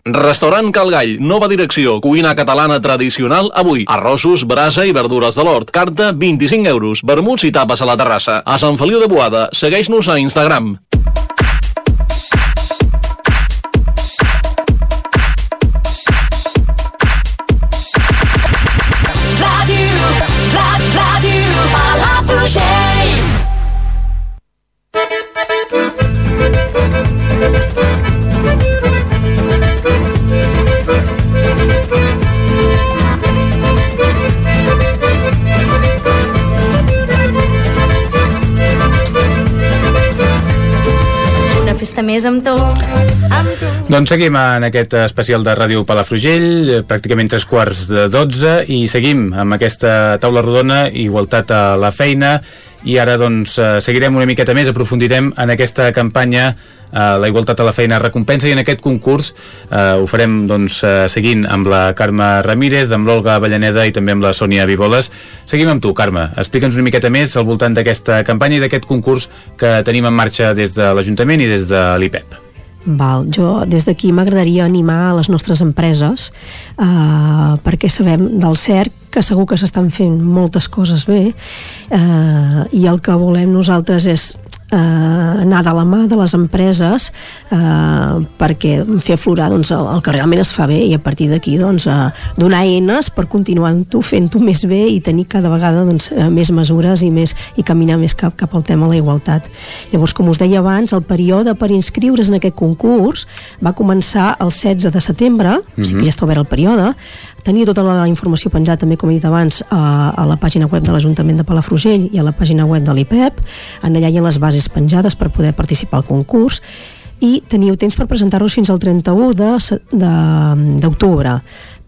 Restaurant Calgall, nova direcció, cuina catalana tradicional avui. Arrossos, brasa i verdures de l'hort. Carta 25 euros, vermuts i tapes a la terrassa. A Sant Feliu de Boada, segueix-nos a Instagram. Més amb tu, amb tu. Doncs seguim en aquest especial de Ràdio Palafrugell, eh, pràcticament tres quarts de dotze, i seguim amb aquesta taula rodona, igualtat a la feina, i ara doncs eh, seguirem una miqueta més, aprofundirem en aquesta campanya eh, la igualtat a la feina recompensa i en aquest concurs eh, ho farem doncs eh, seguint amb la Carme Ramírez, amb l'Olga Avellaneda i també amb la Sònia Viboles. Seguim amb tu, Carme. Explica'ns una miqueta més al voltant d'aquesta campanya i d'aquest concurs que tenim en marxa des de l'Ajuntament i des de l'IPEP. Val, jo des d'aquí m'agradaria animar a les nostres empreses eh, perquè sabem del CERC que segur que s'estan fent moltes coses bé eh, i el que volem nosaltres és eh, anar de la mà de les empreses eh, perquè fer aflorar doncs, el, el que realment es fa bé i a partir d'aquí doncs, eh, donar eines per continuar fent-ho més bé i tenir cada vegada doncs, eh, més mesures i, més, i caminar més cap, cap al tema de la igualtat. Llavors, com us deia abans, el període per inscriure's en aquest concurs va començar el 16 de setembre, mm -hmm. o sigui que ja està obert el període, tenia tota la informació penjada també, com he dit abans, a, a la pàgina web de l'Ajuntament de Palafrugell i a la pàgina web de l'IPEP. En allà hi ha les bases penjades per poder participar al concurs i teniu temps per presentar-vos fins al 31 d'octubre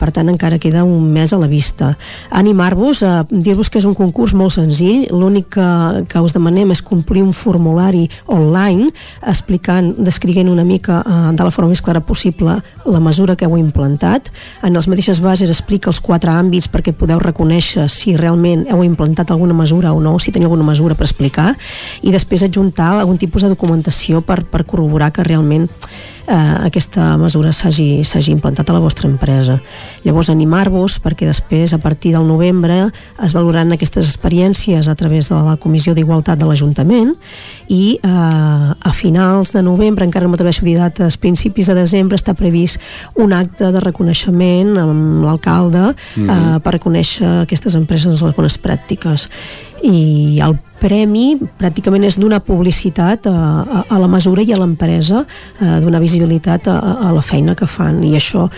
per tant encara queda un mes a la vista. Animar-vos a dir-vos que és un concurs molt senzill, l'únic que, que us demanem és complir un formulari online explicant, descrivint una mica eh, de la forma més clara possible la mesura que heu implantat. En les mateixes bases explica els quatre àmbits perquè podeu reconèixer si realment heu implantat alguna mesura o no, si teniu alguna mesura per explicar, i després adjuntar algun tipus de documentació per, per corroborar que realment eh, aquesta mesura s'hagi implantat a la vostra empresa. Llavors, animar-vos perquè després, a partir del novembre, es valoraran aquestes experiències a través de la Comissió d'Igualtat de l'Ajuntament i eh, a finals de novembre, encara no m'atreveixo a dir dates, principis de desembre, està previst un acte de reconeixement amb l'alcalde mm -hmm. eh, per reconèixer aquestes empreses doncs, les bones pràctiques i el premi pràcticament és donar publicitat a, a, a la mesura i a l'empresa, eh, donar visibilitat a, a la feina que fan i això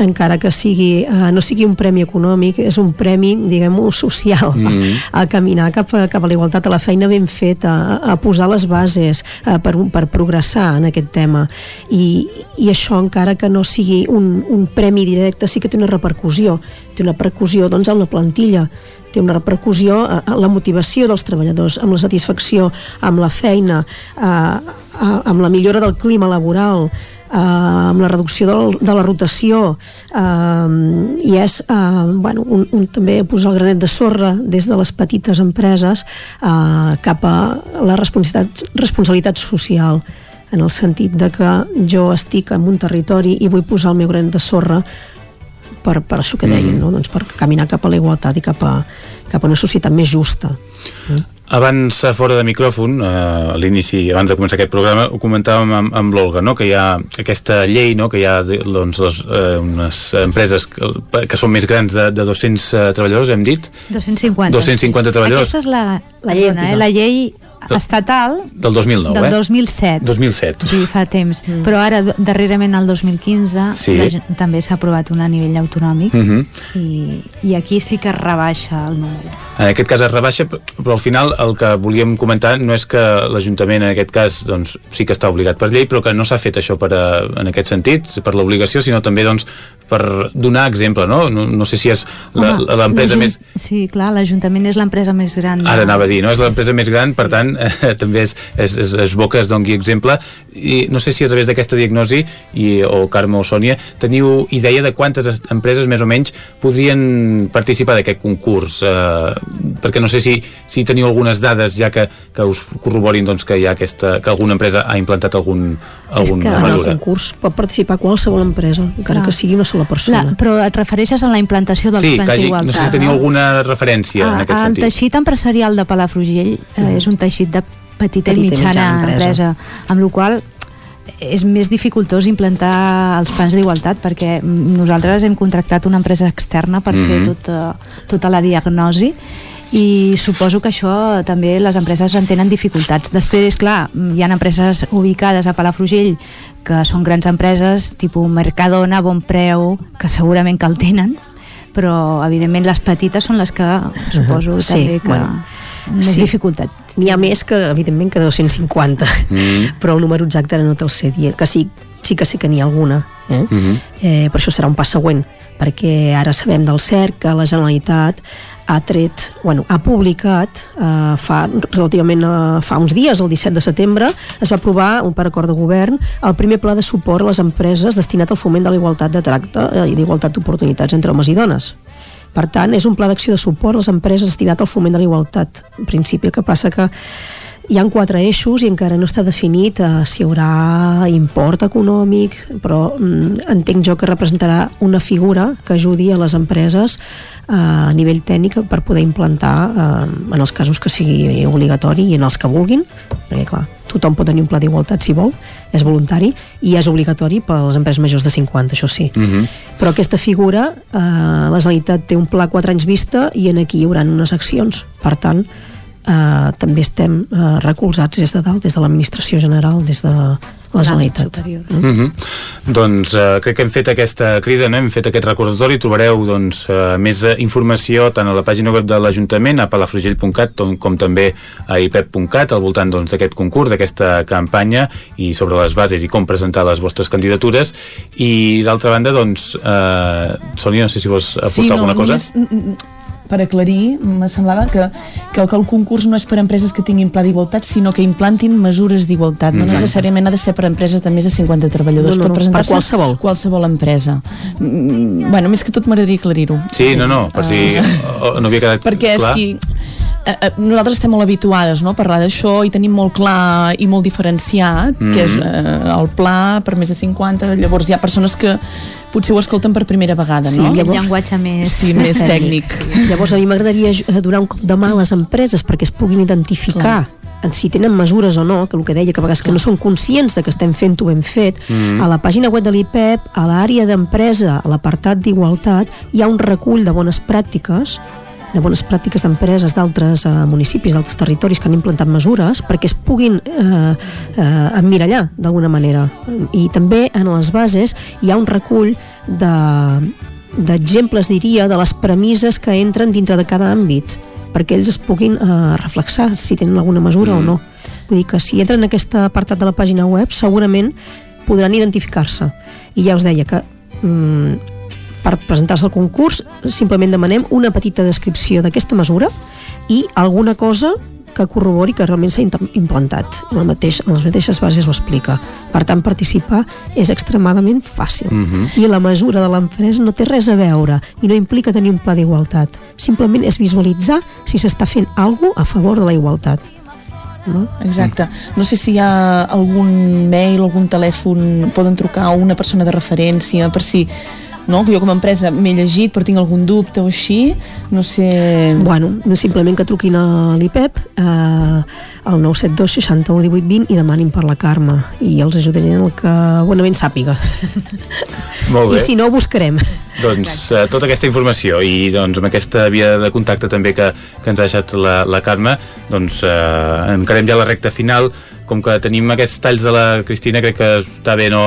encara que sigui, eh, no sigui un premi econòmic, és un premi, diguem-ho, social, Mm. a caminar cap a, cap a la igualtat, a la feina ben feta, a, a posar les bases eh, per, per progressar en aquest tema. I, I això, encara que no sigui un, un premi directe, sí que té una repercussió. Té una repercussió doncs, en la plantilla, té una repercussió a, a la motivació dels treballadors, amb la satisfacció, amb la feina, eh, a, amb la millora del clima laboral, eh, amb la reducció del, de la rotació eh, i és eh, bueno, un, un, també posar el granet de sorra des de les petites empreses eh, cap a la responsabilitat, responsabilitat social en el sentit de que jo estic en un territori i vull posar el meu granet de sorra per, per això que deien, no? doncs per caminar cap a la igualtat i cap a, cap a una societat més justa. Abans, eh, fora de micròfon, eh, a l'inici, abans de començar aquest programa, ho comentàvem amb, amb l'Olga, no? que hi ha aquesta llei, no? que hi ha doncs, les, eh, unes empreses que, que són més grans de, de 200 eh, treballadors, hem dit? 250. 250 treballadors. Aquesta és la, La llei eh, la llei estatal Del 2009, del eh? 2007. 2007. O sigui, fa temps. Mm. Però ara, darrerament, el 2015, Sí. la, també s'ha aprovat una a nivell autonòmic Mhm. i, i aquí sí que es rebaixa el número. En aquest cas es rebaixa, però al final el que volíem comentar no és que l'Ajuntament en aquest cas doncs, sí que està obligat per llei, però que no s'ha fet això per a, en aquest sentit, per l'obligació, sinó també doncs, per donar exemple, no? No, no sé si és l'empresa més... Sí, clar, l'Ajuntament és l'empresa més gran. de- Ara anava a dir, no? És l'empresa més gran, per tant, eh, també és, és, és, és bo que es doni exemple. I no sé si a través d'aquesta diagnosi, i, o Carme o Sònia, teniu idea de quantes es- empreses més o menys podrien participar d'aquest concurs? Eh, perquè no sé si, si teniu algunes dades ja que, que us corroborin doncs, que hi ha aquesta, que alguna empresa ha implantat algun, alguna que en el mesura. concurs pot participar qualsevol empresa, encara Clar. que sigui una sola persona. Clar, però et refereixes a la implantació dels Sí, plans d'igualtat. no sé si teniu alguna referència en Ah, aquest el sentit. teixit empresarial de Palafrugell eh, és un teixit de petita, Petita i i mitjana, mitjana empresa. empresa, amb la qual és més dificultós implantar els plans d'igualtat perquè nosaltres hem contractat una empresa externa per fer Mhm. tota, tota la diagnosi i suposo que això també les empreses en tenen dificultats. Després, clar, hi ha empreses ubicades a Palafrugell que són grans empreses, tipus Mercadona, Bon Preu, que segurament que el tenen, però evidentment les petites són les que suposo Sí, també que bueno, més sí. dificultat. N'hi ha més que, evidentment, que 250, Mm. però el número exacte ara no te'l sé dir, que sí, sí que sí que n'hi ha alguna. Eh? Mhm. Eh, per això serà un pas següent, perquè ara sabem del CERC que la Generalitat ha tret, bueno, ha publicat eh, fa relativament eh, fa uns dies, el 17 de setembre, es va aprovar un per acord de govern el primer pla de suport a les empreses destinat al foment de la igualtat de tracte eh, i d'igualtat d'oportunitats entre homes i dones. Per tant, és un pla d'acció de suport a les empreses destinat al foment de la igualtat. En principi, el que passa que hi han quatre eixos i encara no està definit eh, si hi haurà import econòmic, però mm, entenc jo que representarà una figura que ajudi a les empreses eh, a nivell tècnic per poder implantar eh, en els casos que sigui obligatori i en els que vulguin, perquè clar, tothom pot tenir un pla d'igualtat si vol, és voluntari i és obligatori per a les empreses majors de 50, això sí. Mhm. Però aquesta figura, eh, la Generalitat té un pla a 4 anys vista i en aquí hi haurà unes accions. Per tant, eh, també estem eh, recolzats des de dalt, des de l'administració general, des de la Generalitat. Mm -hmm. Doncs eh, crec que hem fet aquesta crida, no? hem fet aquest recordatori, trobareu doncs, eh, més eh, informació tant a la pàgina web de l'Ajuntament, a palafrugell.cat, com, també a ipep.cat, al voltant doncs, d'aquest concurs, d'aquesta campanya i sobre les bases i com presentar les vostres candidatures. I d'altra banda, doncs, eh, Sònia, no sé si vols aportar sí, no, alguna cosa. Només, per aclarir, me semblava que, que, que el concurs no és per a empreses que tinguin pla d'igualtat, sinó que implantin mesures d'igualtat. No necessàriament ha de ser per a empreses de més de 50 treballadors. No, no, Pot no, presentar-se per qualsevol. qualsevol empresa. Mm, bueno, més que tot m'agradaria aclarir-ho. Sí, no, no, per si Ah. no havia quedat perquè clar. si eh, eh, nosaltres estem molt habituades no, a parlar d'això i tenim molt clar i molt diferenciat Mhm. que és eh, el pla per més de 50 llavors hi ha persones que potser ho escolten per primera vegada Sí, no? El llenguatge més, Sí, més tècnic. Sí. Llavors a mi m'agradaria aj- donar un cop de mà a les empreses perquè es puguin identificar en si tenen mesures o no, que el que deia que a vegades que no són conscients de que estem fent-ho ben fet, Mm. a la pàgina web de l'IPEP, a l'àrea d'empresa, a l'apartat d'igualtat, hi ha un recull de bones pràctiques de bones pràctiques d'empreses d'altres eh, municipis, d'altres territoris que han implantat mesures perquè es puguin eh, eh, emmirallar d'alguna manera. I també en les bases hi ha un recull de d'exemples, diria, de les premisses que entren dintre de cada àmbit perquè ells es puguin eh, reflexar si tenen alguna mesura mm. o no. Vull dir que si entren en aquest apartat de la pàgina web segurament podran identificar-se. I ja us deia que mm, per presentar-se al concurs simplement demanem una petita descripció d'aquesta mesura i alguna cosa que corrobori que realment s'ha implantat. En, el mateix, en les mateixes bases ho explica. Per tant, participar és extremadament fàcil. Mm -hmm. I la mesura de l'empresa no té res a veure i no implica tenir un pla d'igualtat. Simplement és visualitzar si s'està fent alguna a favor de la igualtat. No? Exacte. No sé si hi ha algun mail, algun telèfon, poden trucar a una persona de referència per si no? que jo com a empresa m'he llegit però tinc algun dubte o així, no sé... Bueno, simplement que truquin a l'IPEP eh, al 972 61 18 20 i demanin per la Carme i els ajudarien el que bonament sàpiga. Molt bé. I si no, ho buscarem. Doncs eh, tota aquesta informació i doncs amb aquesta via de contacte també que, que ens ha deixat la, la Carme, doncs eh, encarem ja la recta final com que tenim aquests talls de la Cristina, crec que està bé no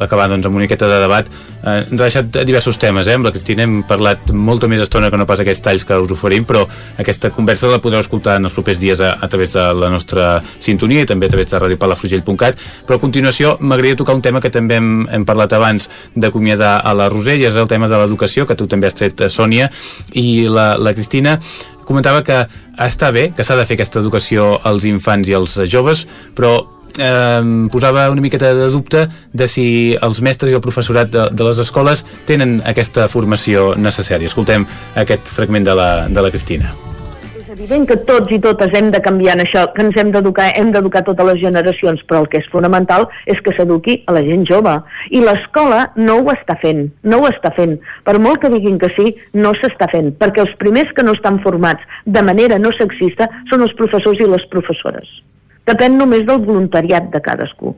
acabar doncs, amb una miqueta de debat. Eh, ens ha deixat diversos temes, eh? amb la Cristina hem parlat molta més estona que no pas aquests talls que us oferim, però aquesta conversa la podreu escoltar en els propers dies a, a través de la nostra sintonia i també a través de radiopalafrugell.cat, però a continuació m'agradaria tocar un tema que també hem, hem parlat abans d'acomiadar a la Roser, i és el tema de l'educació, que tu també has tret, eh, Sònia, i la, la Cristina comentava que està bé, que s'ha de fer aquesta educació als infants i als joves, però eh, posava una miqueta de dubte de si els mestres i el professorat de, de les escoles tenen aquesta formació necessària. Escoltem aquest fragment de la, de la Cristina evident que tots i totes hem de canviar en això, que ens hem d'educar, hem d'educar totes les generacions, però el que és fonamental és que s'eduqui a la gent jove. I l'escola no ho està fent, no ho està fent. Per molt que diguin que sí, no s'està fent, perquè els primers que no estan formats de manera no sexista són els professors i les professores. Depèn només del voluntariat de cadascú.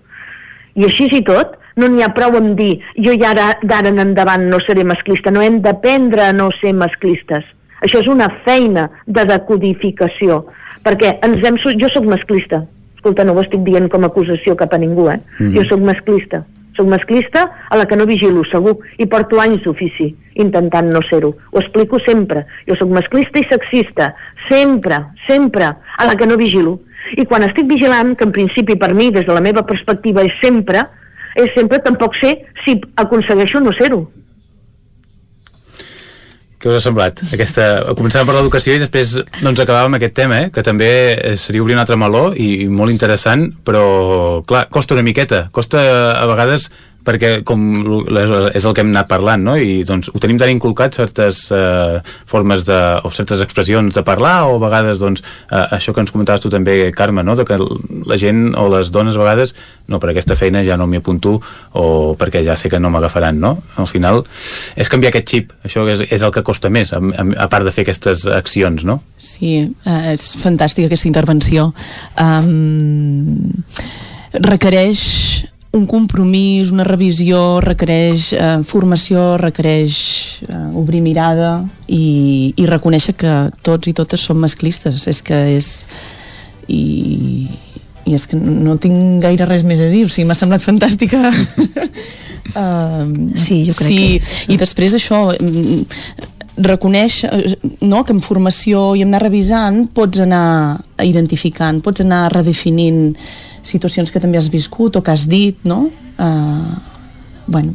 I així i tot, no n'hi ha prou en dir jo ja d'ara en endavant no seré masclista, no hem d'aprendre a no ser masclistes això és una feina de decodificació, perquè ens hem... Jo sóc masclista, escolta, no ho estic dient com a acusació cap a ningú, eh? Mm -hmm. Jo sóc masclista. Soc masclista a la que no vigilo, segur, i porto anys d'ofici intentant no ser-ho. Ho explico sempre. Jo sóc masclista i sexista, sempre, sempre, a la que no vigilo. I quan estic vigilant, que en principi per mi, des de la meva perspectiva, és sempre, és sempre tampoc sé si aconsegueixo no ser-ho. Què us ha semblat? Aquesta... Començàvem per l'educació i després no ens acabàvem aquest tema, eh? que també seria obrir un altre meló i, i molt interessant, però clar, costa una miqueta. Costa a vegades perquè com és el que hem anat parlant no? i doncs ho tenim tan inculcat certes eh, formes de, o certes expressions de parlar o a vegades doncs eh, això que ens comentaves tu també Carme no? de que la gent o les dones a vegades no, per aquesta feina ja no m'hi apunto o perquè ja sé que no m'agafaran no? al final és canviar aquest xip això és, és el que costa més a, a part de fer aquestes accions no? Sí, eh, és fantàstica aquesta intervenció um, requereix un compromís, una revisió, requereix eh, formació, requereix eh, obrir mirada i, i reconèixer que tots i totes som masclistes. És que és... I, i és que no tinc gaire res més a dir, o sigui, m'ha semblat fantàstica. uh, sí, jo crec sí, que... I després això, mm, reconeix eh, no, que en formació i en anar revisant pots anar identificant, pots anar redefinint situacions que també has viscut o que has dit, no? Uh, bueno,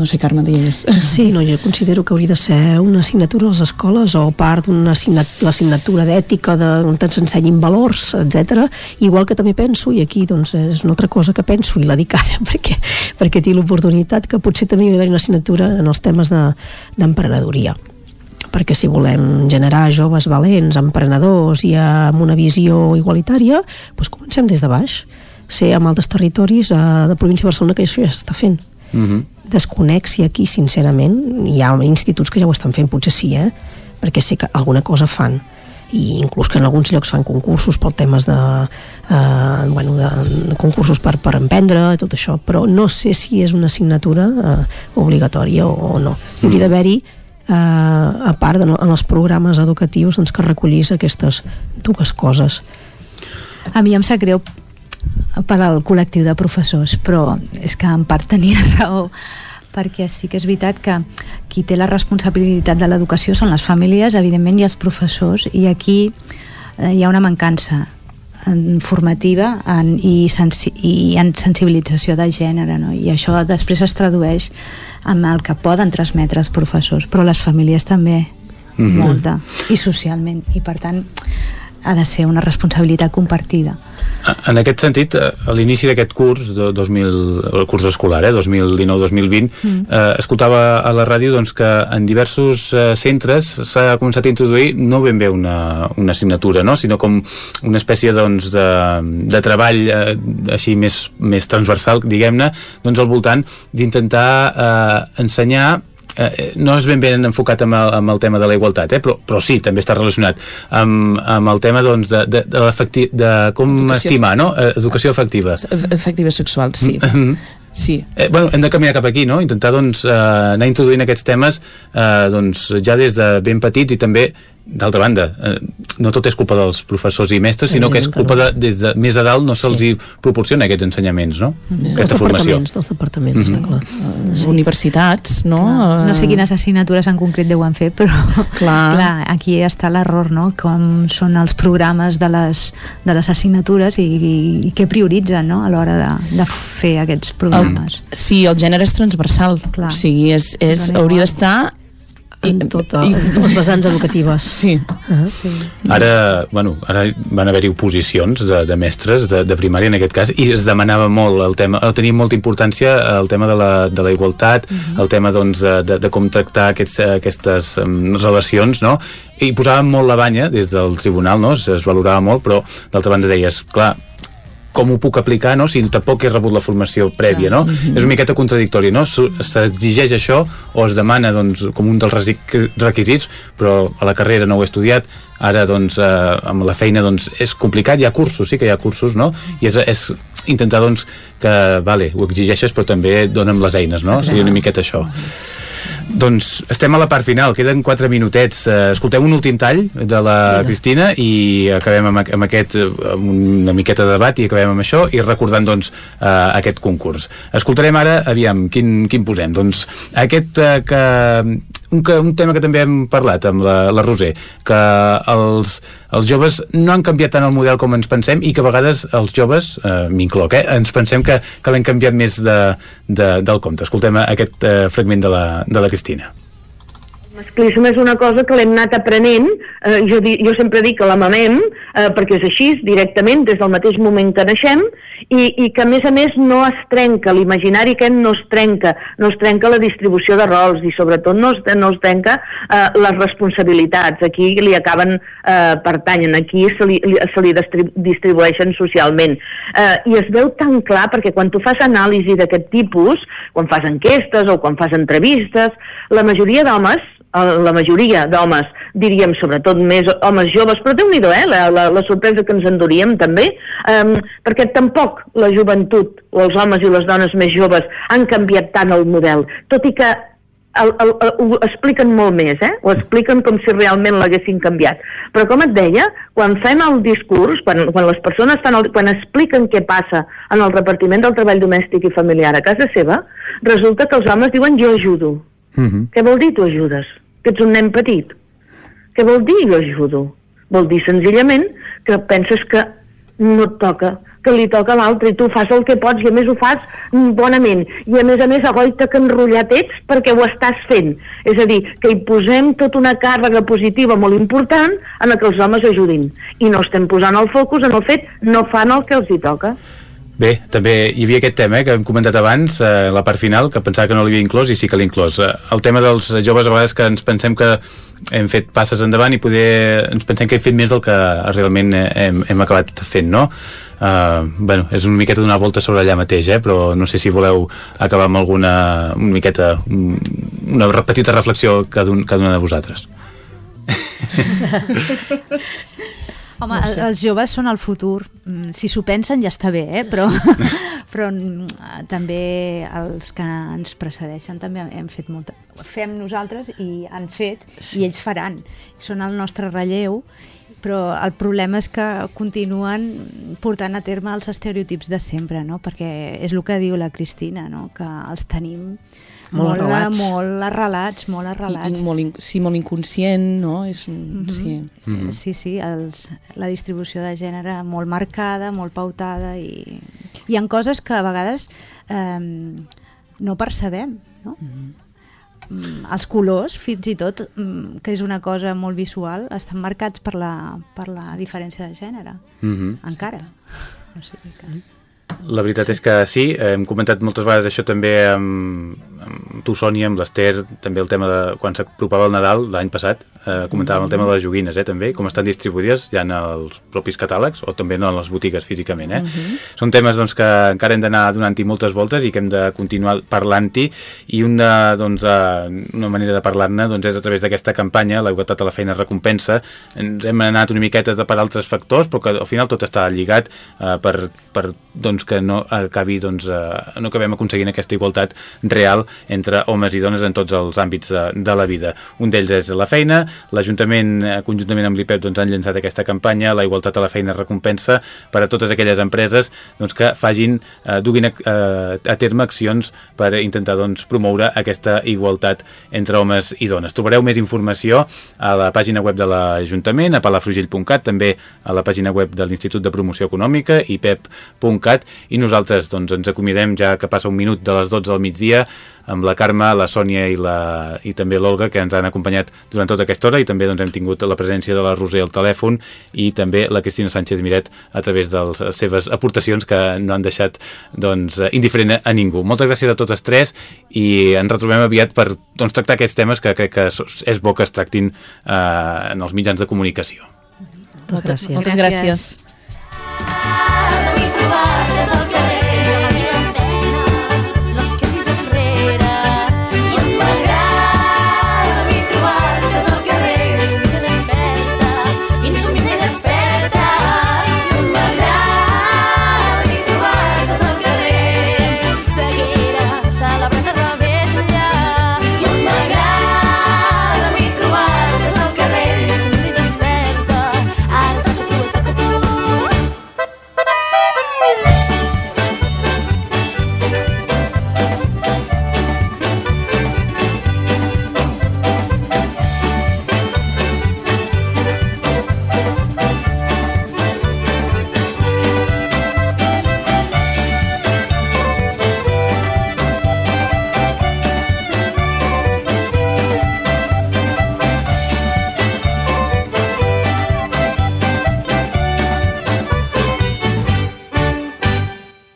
no sé, Carme, digues. Sí, no, jo considero que hauria de ser una assignatura a les escoles o part d'una assignatura d'ètica de, on ens ensenyin valors, etc. Igual que també penso, i aquí doncs, és una altra cosa que penso i la dic ara perquè, perquè tinc l'oportunitat que potser també hi ha d'haver una assignatura en els temes d'emprenedoria. De, perquè si volem generar joves valents, emprenedors i amb una visió igualitària, doncs comencem des de baix. Ser amb altres territoris eh, de província de Barcelona que això ja s'està fent. Uh mhm. -huh. Desconec si aquí, sincerament, hi ha instituts que ja ho estan fent, potser sí, eh? perquè sé que alguna cosa fan i inclús que en alguns llocs fan concursos per temes de, eh, bueno, de concursos per, per emprendre i tot això, però no sé si és una assignatura eh, obligatòria o, o no. Hi hauria d'haver-hi eh, a part en, en els programes educatius doncs, que recollís aquestes dues coses. A mi em sap greu per al col·lectiu de professors però és que en part tenia raó perquè sí que és veritat que qui té la responsabilitat de l'educació són les famílies, evidentment, i els professors, i aquí eh, hi ha una mancança en formativa en, i, sensi, i en sensibilització de gènere no? i això després es tradueix amb el que poden transmetre els professors però les famílies també mm -hmm. molta i socialment i per tant ha de ser una responsabilitat compartida en aquest sentit, eh, a l'inici d'aquest curs, de 2000, el curs escolar, eh, 2019-2020, mm. eh, escoltava a la ràdio doncs, que en diversos eh, centres s'ha començat a introduir no ben bé una, una assignatura, no? sinó com una espècie doncs, de, de treball eh, així més, més transversal, diguem-ne, doncs, al voltant d'intentar eh, ensenyar eh, no és ben ben enfocat amb el, amb el tema de la igualtat, eh? però, però sí, també està relacionat amb, amb el tema doncs, de, de, de, de com Educació. estimar, no? Eh, educació afectiva. Efectiva sexual, sí. Mm -hmm. Sí. Eh, bueno, hem de caminar cap aquí, no? Intentar doncs, eh, anar introduint aquests temes eh, doncs, ja des de ben petits i també d'altra banda, eh, no tot és culpa dels professors i mestres, sinó que és culpa de, des de més a dalt no se'ls sí. proporciona aquests ensenyaments, no? Yeah. Aquesta dels formació. Dels departaments, mm -hmm. està clar. Les universitats, no? Clar. No sé quines assignatures en concret deuen fer, però clar. clar aquí està l'error, no? Com són els programes de les, de les assignatures i, i, i què prioritzen, no? A l'hora de, de fer aquests programes. El, sí, el gènere és transversal, clar. o sigui, és, és, hauria d'estar en, tota, en totes les vessants educatives. Sí. Uh -huh. sí. Ara, bueno, ara van haver-hi oposicions de, de mestres de, de primària en aquest cas i es demanava molt el tema, tenia molta importància el tema de la, de la igualtat, uh -huh. el tema doncs, de, de, de com tractar aquests, aquestes um, relacions, no? I posàvem molt la banya des del tribunal, no? Es, es valorava molt, però d'altra banda deies, clar, com ho puc aplicar no? si tampoc he rebut la formació prèvia no? Mm -hmm. és una miqueta contradictori no? s'exigeix això o es demana doncs, com un dels requisits però a la carrera no ho he estudiat ara doncs, eh, amb la feina doncs, és complicat, hi ha cursos, sí que hi ha cursos no? i és, és intentar doncs, que vale, ho exigeixes però també dona'm les eines no? seria una miqueta això doncs estem a la part final, queden 4 minutets. Uh, escoltem un últim tall de la Vinga. Cristina i acabem amb, amb aquest amb una miqueta de debat i acabem amb això i recordant doncs uh, aquest concurs. Escoltarem ara, aviam, quin, quin posem? Doncs aquest que un, que, un tema que també hem parlat amb la, la Roser, que els, els joves no han canviat tant el model com ens pensem i que a vegades els joves, eh, m'incloc, eh, ens pensem que, que l'hem canviat més de, de, del compte. Escoltem aquest eh, fragment de la, de la Cristina masclisme és una cosa que l'hem anat aprenent, eh, jo, di, jo sempre dic que la mamem, eh, perquè és així, directament, des del mateix moment que naixem, i, i que a més a més no es trenca, l'imaginari aquest no es trenca, no es trenca la distribució de rols i sobretot no es, no es trenca eh, les responsabilitats, aquí li acaben eh, pertanyen, aquí se li, se li distribueixen socialment. Eh, I es veu tan clar perquè quan tu fas anàlisi d'aquest tipus, quan fas enquestes o quan fas entrevistes, la majoria d'homes la majoria d'homes, diríem sobretot més homes joves, però déu nhi eh, la, la, la sorpresa que ens enduríem també, um, perquè tampoc la joventut o els homes i les dones més joves han canviat tant el model, tot i que el, el, el, ho expliquen molt més, eh? ho expliquen com si realment l'haguessin canviat. Però com et deia, quan fem el discurs, quan, quan les persones fan el, quan expliquen què passa en el repartiment del treball domèstic i familiar a casa seva, resulta que els homes diuen jo ajudo. Uh mhm. -huh. Què vol dir tu ajudes? Que ets un nen petit. Què vol dir jo ajudo? Vol dir senzillament que penses que no et toca, que li toca a l'altre i tu fas el que pots i a més ho fas bonament i a més a més agoita que enrotllat ets perquè ho estàs fent és a dir, que hi posem tota una càrrega positiva molt important en que els homes ajudin i no estem posant el focus en el fet no fan el que els hi toca Bé, també hi havia aquest tema eh, que hem comentat abans, eh, la part final, que pensava que no l'havia inclòs i sí que l'he inclòs. Eh, el tema dels joves a vegades que ens pensem que hem fet passes endavant i poder ens pensem que hem fet més del que realment hem, hem acabat fent, no? Uh, bueno, és una miqueta donar volta sobre allà mateix, eh? però no sé si voleu acabar amb alguna una miqueta una petita reflexió cada, un, cada una de vosaltres. Home, no sé. els joves són el futur. Mm, si s'ho pensen ja està bé, eh? però, sí. però mm, també els que ens precedeixen també hem fet molta... Fem nosaltres i han fet sí. i ells faran. Són el nostre relleu però el problema és que continuen portant a terme els estereotips de sempre, no? perquè és el que diu la Cristina, no? que els tenim Molt molt, arrelats. molt arrelats, molt arrelats. I, i molt, in- sí, molt inconscient, no? És, un, sí. Eh, Sí, sí, els, la distribució de gènere molt marcada, molt pautada i hi ha coses que a vegades eh, no percebem, no? Mm, els colors, fins i tot, mm, que és una cosa molt visual, estan marcats per la, per la diferència de gènere, Mhm. encara. O sigui que... La veritat és que sí, hem comentat moltes vegades això també amb, amb tu, Sònia, amb l'Ester, també el tema de quan s'apropava el Nadal l'any passat, eh, comentàvem el tema de les joguines, eh, també, com estan distribuïdes ja en els propis catàlegs o també en les botigues físicament. Eh? Són temes doncs, que encara hem d'anar donant-hi moltes voltes i que hem de continuar parlant-hi i una, doncs, eh, una manera de parlar-ne doncs, és a través d'aquesta campanya, la igualtat a la feina recompensa. Ens hem anat una miqueta per altres factors, però que al final tot està lligat eh, per, per doncs, que no acabi doncs, eh, no acabem aconseguint aquesta igualtat real entre homes i dones en tots els àmbits de, de la vida. Un d'ells és la feina, l'Ajuntament, eh, conjuntament amb l'IPEP, doncs, han llançat aquesta campanya, la igualtat a la feina recompensa, per a totes aquelles empreses doncs, que fagin, eh, duguin a, eh, a terme accions per intentar doncs, promoure aquesta igualtat entre homes i dones. Trobareu més informació a la pàgina web de l'Ajuntament, a palafrugell.cat, també a la pàgina web de l'Institut de Promoció Econòmica, ipep.cat, i nosaltres doncs, ens acomidem ja que passa un minut de les 12 del migdia amb la Carme, la Sònia i, la, i també l'Olga que ens han acompanyat durant tota aquesta hora i també doncs, hem tingut la presència de la Roser al telèfon i també la Cristina Sánchez Miret a través de les seves aportacions que no han deixat doncs, indiferent a ningú. Moltes gràcies a totes tres i ens retrobem aviat per doncs, tractar aquests temes que crec que és bo que es tractin eh, en els mitjans de comunicació. Moltes gràcies. Moltes gràcies.